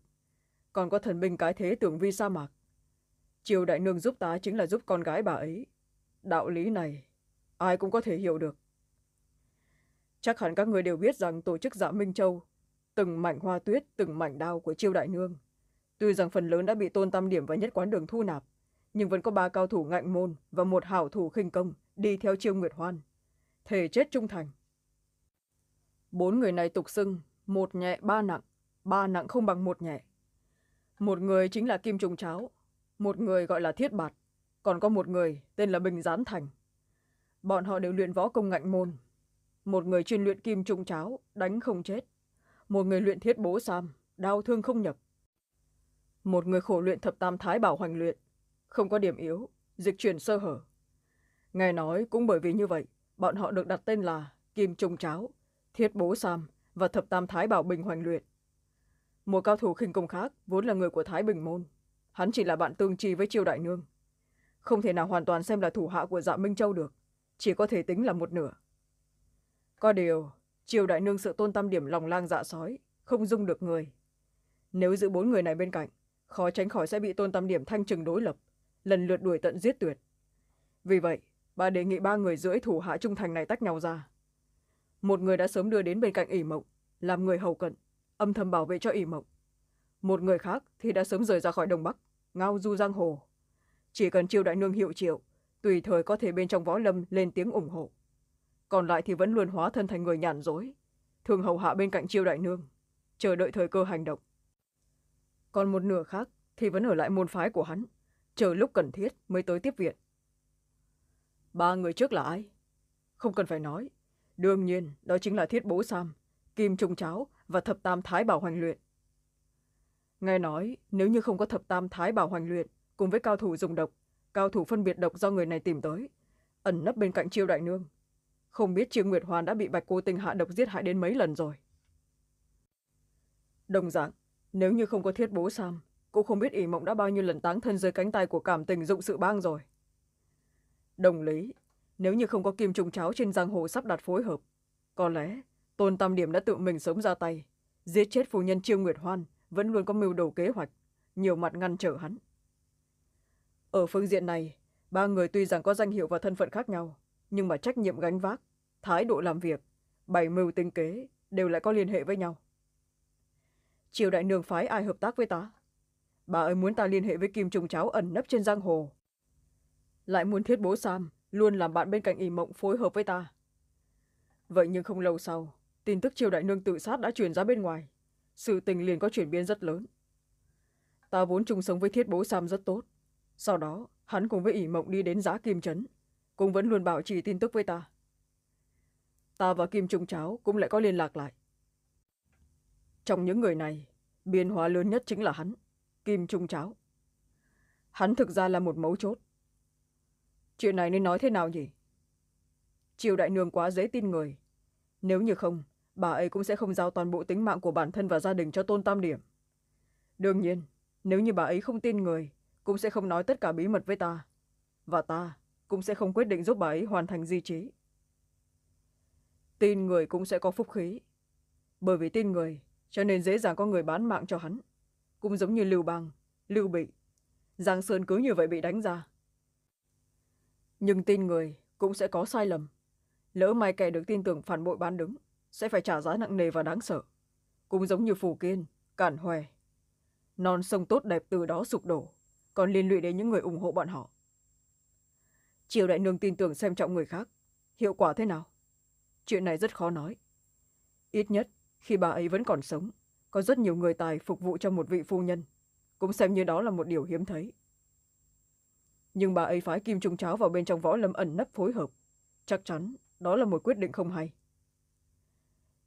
[SPEAKER 2] Còn có thần binh cái thế tưởng vi sa mạc. Triều đại nương giúp ta chính là giúp con gái bà ấy. Đạo lý này, ai cũng có thể hiểu được. Chắc hẳn các người đều biết rằng tổ chức dạ minh châu từng mảnh hoa tuyết, từng mảnh đao của chiêu đại nương. Tuy rằng phần lớn đã bị tôn tam điểm và nhất quán đường thu nạp, nhưng vẫn có ba cao thủ ngạnh môn và một hảo thủ khinh công đi theo chiêu nguyệt hoan. Thể chết trung thành. Bốn người này tục xưng, một nhẹ, ba nặng ba nặng không bằng một nhẹ. Một người chính là kim trùng cháo, một người gọi là thiết bạt, còn có một người tên là bình gián thành. Bọn họ đều luyện võ công ngạnh môn. Một người chuyên luyện kim trùng cháo, đánh không chết một người luyện thiết bố sam, đau thương không nhập. Một người khổ luyện thập tam thái bảo hoành luyện, không có điểm yếu, dịch chuyển sơ hở. Nghe nói cũng bởi vì như vậy, bọn họ được đặt tên là kim trung cháo, thiết bố sam và thập tam thái bảo bình hoành luyện. Một cao thủ khinh công khác vốn là người của thái bình môn. Hắn chỉ là bạn tương trì với triều đại nương. Không thể nào hoàn toàn xem là thủ hạ của dạ minh châu được, chỉ có thể tính là một nửa. Có điều triều đại nương sự tôn tam điểm lòng lang dạ sói, không dung được người. Nếu giữ bốn người này bên cạnh, khó tránh khỏi sẽ bị tôn tam điểm thanh trừng đối lập, lần lượt đuổi tận giết tuyệt. Vì vậy, bà đề nghị ba người rưỡi thủ hạ trung thành này tách nhau ra. Một người đã sớm đưa đến bên cạnh ỷ mộng, làm người hầu cận, âm thầm bảo vệ cho ỷ mộng. Một người khác thì đã sớm rời ra khỏi đông bắc, ngao du giang hồ. Chỉ cần triều đại nương hiệu triệu, tùy thời có thể bên trong võ lâm lên tiếng ủng hộ còn lại thì vẫn luôn hóa thân thành người nhàn dối thường hầu hạ bên cạnh chiêu đại nương, chờ đợi thời cơ hành động. Còn một nửa khác thì vẫn ở lại môn phái của hắn, chờ lúc cần thiết mới tới tiếp viện. Ba người trước là ai? Không cần phải nói. Đương nhiên, đó chính là thiết bố sam, kim trung cháo và thập tam thái bảo hoành luyện. Nghe nói, nếu như không có thập tam thái bảo hoành luyện cùng với cao thủ dùng độc, cao thủ phân biệt độc do người này tìm tới, ẩn nấp bên cạnh chiêu đại nương không biết trương nguyệt hoàn đã bị bạch cô tinh hạ độc giết hại đến mấy lần rồi. Đồng dạng, nếu như không có thiết bố sam cũng không biết ỷ mộng đã bao nhiêu lần táng thân dưới cánh tay của cảm tình dụng sự bang rồi. Đồng lý, nếu như không có kim trùng cháo trên giang hồ sắp đặt phối hợp, có lẽ tôn tam điểm đã tự mình sống ra tay, giết chết phu nhân trương nguyệt hoan vẫn luôn có mưu đồ kế hoạch, nhiều mặt ngăn trở hắn. Ở phương diện này, ba người tuy rằng có danh hiệu và thân phận khác nhau, nhưng mà trách nhiệm gánh vác thái độ làm việc bày mưu tinh kế đều lại có liên hệ với nhau. Triều đại nương phái ai hợp tác với ta? Bà ấy muốn ta liên hệ với kim trùng cháo ẩn nấp trên giang hồ. Lại muốn thiết bố sam luôn làm bạn bên cạnh ỷ mộng phối hợp với ta. Vậy nhưng không lâu sau, tin tức triều đại nương tự sát đã truyền ra bên ngoài. Sự tình liền có chuyển biến rất lớn. Ta vốn chung sống với thiết bố sam rất tốt. Sau đó, hắn cùng với ỷ mộng đi đến giá kim trấn, cũng vẫn luôn bảo trì tin tức với ta ta và kim trung cháo cũng lại có liên lạc lại. Trong những người này, biến hóa lớn nhất chính là hắn, kim trung cháo. Hắn thực ra là một mấu chốt. Chuyện này nên nói thế nào nhỉ? Triều đại nương quá dễ tin người. Nếu như không, bà ấy cũng sẽ không giao toàn bộ tính mạng của bản thân và gia đình cho tôn tam điểm. Đương nhiên, nếu như bà ấy không tin người, cũng sẽ không nói tất cả bí mật với ta. Và ta cũng sẽ không quyết định giúp bà ấy hoàn thành di trí tin người cũng sẽ có phúc khí. Bởi vì tin người, cho nên dễ dàng có người bán mạng cho hắn. Cũng giống như lưu bang, lưu bị. Giang sơn cứ như vậy bị đánh ra. Nhưng tin người cũng sẽ có sai lầm. Lỡ mai kẻ được tin tưởng phản bội bán đứng, sẽ phải trả giá nặng nề và đáng sợ. Cũng giống như phù kiên, cản hòe. Non sông tốt đẹp từ đó sụp đổ, còn liên lụy đến những người ủng hộ bọn họ. Triều đại nương tin tưởng xem trọng người khác, hiệu quả thế nào? Chuyện này rất khó nói. Ít nhất, khi bà ấy vẫn còn sống, có rất nhiều người tài phục vụ cho một vị phu nhân. Cũng xem như đó là một điều hiếm thấy. Nhưng bà ấy phái kim trung cháo vào bên trong võ lâm ẩn nấp phối hợp. Chắc chắn, đó là một quyết định không hay.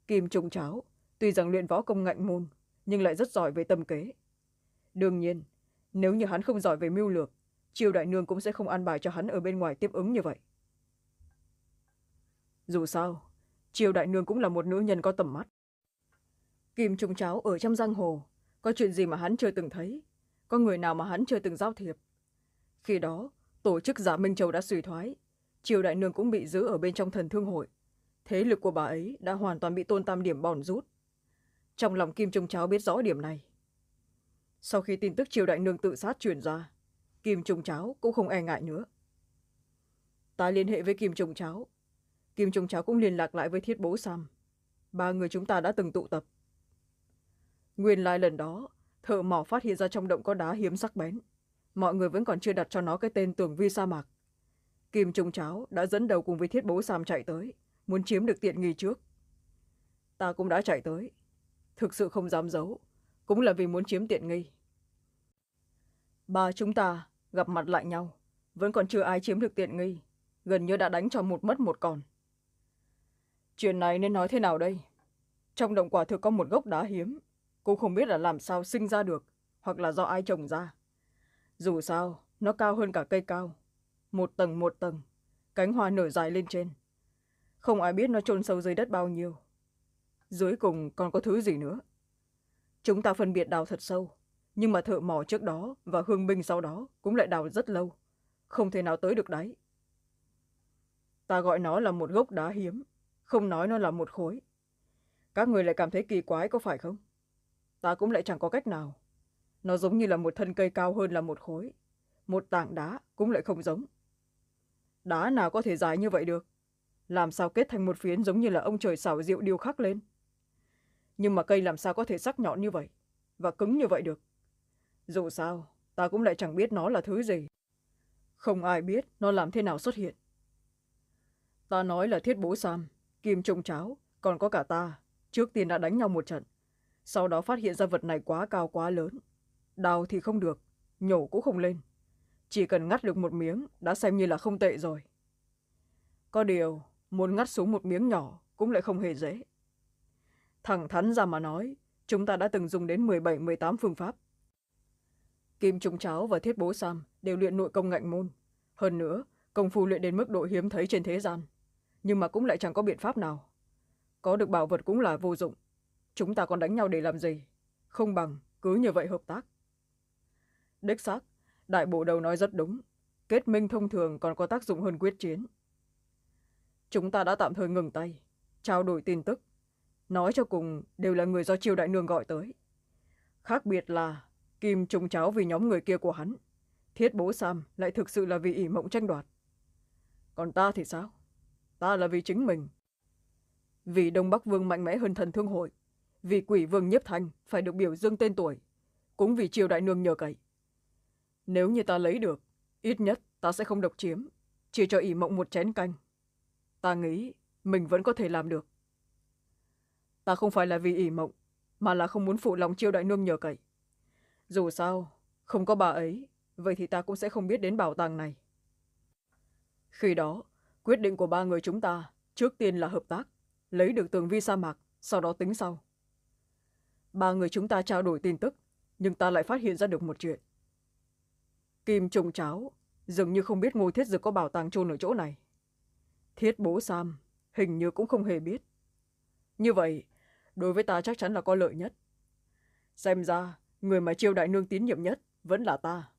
[SPEAKER 2] Kim trung cháo, tuy rằng luyện võ công ngạnh môn, nhưng lại rất giỏi về tâm kế. Đương nhiên, nếu như hắn không giỏi về mưu lược, triều đại nương cũng sẽ không an bài cho hắn ở bên ngoài tiếp ứng như vậy. Dù sao triều đại nương cũng là một nữ nhân có tầm mắt. Kim trung cháo ở trong giang hồ, có chuyện gì mà hắn chưa từng thấy, có người nào mà hắn chưa từng giao thiệp. Khi đó, tổ chức giả minh châu đã suy thoái, triều đại nương cũng bị giữ ở bên trong thần thương hội. Thế lực của bà ấy đã hoàn toàn bị tôn tam điểm bòn rút. Trong lòng kim trung cháo biết rõ điểm này. Sau khi tin tức triều đại nương tự sát truyền ra, kim trung cháo cũng không e ngại nữa. Ta liên hệ với kim trung cháo kim trung cháo cũng liên lạc lại với thiết bố sam. Ba người chúng ta đã từng tụ tập. Nguyên lai lần đó, thợ mỏ phát hiện ra trong động có đá hiếm sắc bén. Mọi người vẫn còn chưa đặt cho nó cái tên tường vi sa mạc. Kim trung cháo đã dẫn đầu cùng với thiết bố sam chạy tới, muốn chiếm được tiện nghi trước. Ta cũng đã chạy tới. Thực sự không dám giấu, cũng là vì muốn chiếm tiện nghi. Ba chúng ta gặp mặt lại nhau, vẫn còn chưa ai chiếm được tiện nghi, gần như đã đánh cho một mất một còn chuyện này nên nói thế nào đây? Trong động quả thực có một gốc đá hiếm, cũng không biết là làm sao sinh ra được, hoặc là do ai trồng ra. Dù sao, nó cao hơn cả cây cao, một tầng một tầng, cánh hoa nở dài lên trên. Không ai biết nó chôn sâu dưới đất bao nhiêu. Dưới cùng còn có thứ gì nữa? Chúng ta phân biệt đào thật sâu, nhưng mà thợ mỏ trước đó và hương binh sau đó cũng lại đào rất lâu, không thể nào tới được đáy. Ta gọi nó là một gốc đá hiếm không nói nó là một khối. Các người lại cảm thấy kỳ quái, có phải không? Ta cũng lại chẳng có cách nào. Nó giống như là một thân cây cao hơn là một khối. Một tảng đá cũng lại không giống. Đá nào có thể dài như vậy được? Làm sao kết thành một phiến giống như là ông trời xảo diệu điêu khắc lên? Nhưng mà cây làm sao có thể sắc nhọn như vậy và cứng như vậy được? Dù sao, ta cũng lại chẳng biết nó là thứ gì. Không ai biết nó làm thế nào xuất hiện. Ta nói là thiết bố sam kim trung cháo, còn có cả ta. Trước tiên đã đánh nhau một trận. Sau đó phát hiện ra vật này quá cao quá lớn. Đào thì không được, nhổ cũng không lên. Chỉ cần ngắt được một miếng đã xem như là không tệ rồi. Có điều, muốn ngắt xuống một miếng nhỏ cũng lại không hề dễ. Thẳng thắn ra mà nói, chúng ta đã từng dùng đến m bảy m tám phương pháp. Kim trung cháo và thiết bố sam đều luyện nội công ngạnh môn. Hơn nữa, công phu luyện đến mức độ hiếm thấy trên thế gian nhưng mà cũng lại chẳng có biện pháp nào. Có được bảo vật cũng là vô dụng. Chúng ta còn đánh nhau để làm gì? Không bằng cứ như vậy hợp tác. Đích xác, đại bộ đầu nói rất đúng. Kết minh thông thường còn có tác dụng hơn quyết chiến. Chúng ta đã tạm thời ngừng tay, trao đổi tin tức. Nói cho cùng đều là người do triều đại nương gọi tới. Khác biệt là kim trùng cháo vì nhóm người kia của hắn, thiết bố sam lại thực sự là vì ỷ mộng tranh đoạt. Còn ta thì sao? Ta là vì chính mình. Vì đông bắc vương mạnh mẽ hơn thần thương hội, vì quỷ vương nhiếp thanh phải được biểu dương tên tuổi, cũng vì triều đại nương nhờ cậy. Nếu như ta lấy được, ít nhất ta sẽ không độc chiếm, chỉ cho ỷ mộng một chén canh. Ta nghĩ mình vẫn có thể làm được. Ta không phải là vì ỷ mộng, mà là không muốn phụ lòng triều đại nương nhờ cậy. Dù sao, không có bà ấy, vậy thì ta cũng sẽ không biết đến bảo tàng này. Khi đó quyết định của ba người chúng ta trước tiên là hợp tác, lấy được tường vi sa mạc, sau đó tính sau. Ba người chúng ta trao đổi tin tức, nhưng ta lại phát hiện ra được một chuyện. Kim trùng cháo dường như không biết ngô thiết dực có bảo tàng trôn ở chỗ này. Thiết bố sam hình như cũng không hề biết. Như vậy, đối với ta chắc chắn là có lợi nhất. Xem ra, người mà chiêu đại nương tín nhiệm nhất vẫn là ta.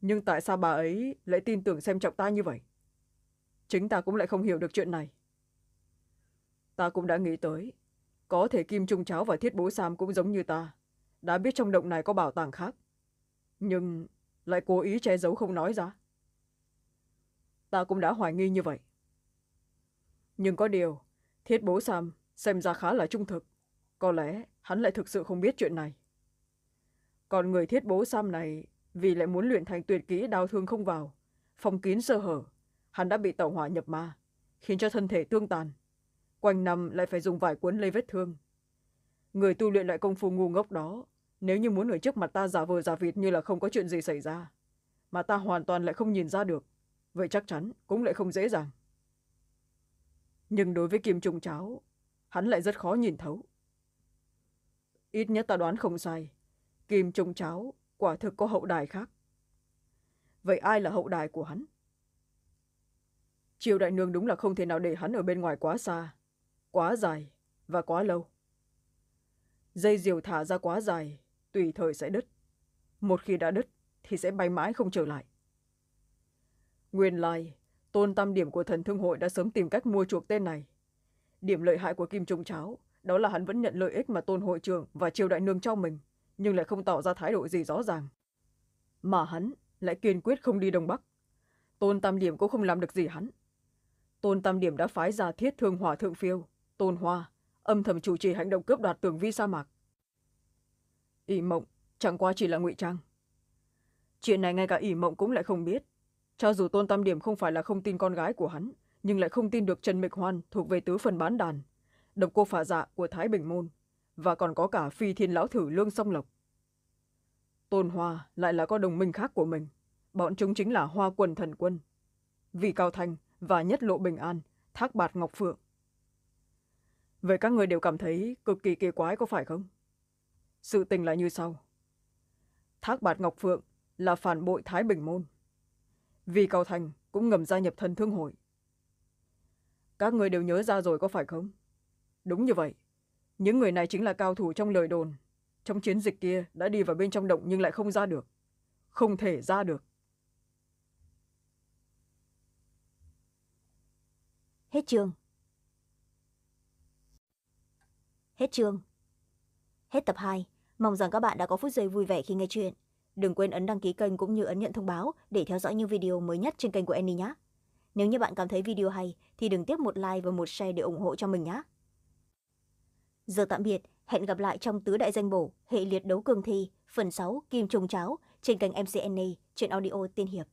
[SPEAKER 2] Nhưng tại sao bà ấy lại tin tưởng xem trọng ta như vậy? Chính ta cũng lại không hiểu được chuyện này. Ta cũng đã nghĩ tới, có thể kim trung cháo và thiết bố sam cũng giống như ta, đã biết trong động này có bảo tàng khác, nhưng lại cố ý che giấu không nói ra. Ta cũng đã hoài nghi như vậy. Nhưng có điều, thiết bố sam xem ra khá là trung thực, có lẽ hắn lại thực sự không biết chuyện này. Còn người thiết bố sam này vì lại muốn luyện thành tuyệt kỹ đau thương không vào phòng kín sơ hở hắn đã bị tẩu hỏa nhập ma, khiến cho thân thể tương tàn. Quanh năm lại phải dùng vải cuốn lấy vết thương. Người tu luyện lại công phu ngu ngốc đó, nếu như muốn ở trước mặt ta giả vờ giả vịt như là không có chuyện gì xảy ra, mà ta hoàn toàn lại không nhìn ra được, vậy chắc chắn cũng lại không dễ dàng. Nhưng đối với kim trung cháo, hắn lại rất khó nhìn thấu. Ít nhất ta đoán không sai, kim trung cháo quả thực có hậu đài khác. Vậy ai là hậu đài của hắn? Triều đại nương đúng là không thể nào để hắn ở bên ngoài quá xa, quá dài và quá lâu. Dây diều thả ra quá dài, tùy thời sẽ đứt. Một khi đã đứt thì sẽ bay mãi không trở lại. Nguyên lai, tôn tam điểm của thần thương hội đã sớm tìm cách mua chuộc tên này. Điểm lợi hại của kim trung cháo, đó là hắn vẫn nhận lợi ích mà tôn hội trưởng và triều đại nương cho mình, nhưng lại không tỏ ra thái độ gì rõ ràng. Mà hắn lại kiên quyết không đi đông bắc. Tôn tam điểm cũng không làm được gì hắn tôn tam điểm đã phái ra thiết thương hỏa thượng phiêu, tôn hoa, âm thầm chủ trì hành động cướp đoạt tường vi sa mạc. Ỷ mộng, chẳng qua chỉ là ngụy trang. Chuyện này ngay cả ỷ mộng cũng lại không biết. Cho dù tôn tam điểm không phải là không tin con gái của hắn, nhưng lại không tin được trần mịch hoan thuộc về tứ phần bán đàn, độc cô phả dạ của thái bình môn, và còn có cả phi thiên lão thử lương song lộc. Tôn hoa lại là có đồng minh khác của mình. Bọn chúng chính là hoa quần thần quân. Vì cao thanh và nhất lộ bình an, thác bạt ngọc phượng. Vậy các người đều cảm thấy cực kỳ kỳ quái có phải không? Sự tình là như sau. Thác bạt ngọc phượng là phản bội thái bình môn. Vì cao thành cũng ngầm gia nhập thần thương hội. Các người đều nhớ ra rồi có phải không? Đúng như vậy, những người này chính là cao thủ trong lời đồn, trong chiến dịch kia đã đi vào bên trong động nhưng lại không ra được, không thể ra được.
[SPEAKER 1] Hết chương. Hết chương. Hết tập hai. Mong rằng các bạn đã có phút giây vui vẻ khi nghe chuyện. Đừng quên ấn đăng ký kênh cũng như ấn nhận thông báo để theo dõi những video mới nhất trên kênh của annie nhé. Nếu như bạn cảm thấy video hay, thì đừng tiếp một like và một share để ủng hộ cho mình nhé. Giờ tạm biệt. Hẹn gặp lại trong tứ đại danh bổ, hệ liệt đấu cường thi, phần sáu, kim trùng cháo, trên kênh mcna trên audio tiên hiệp.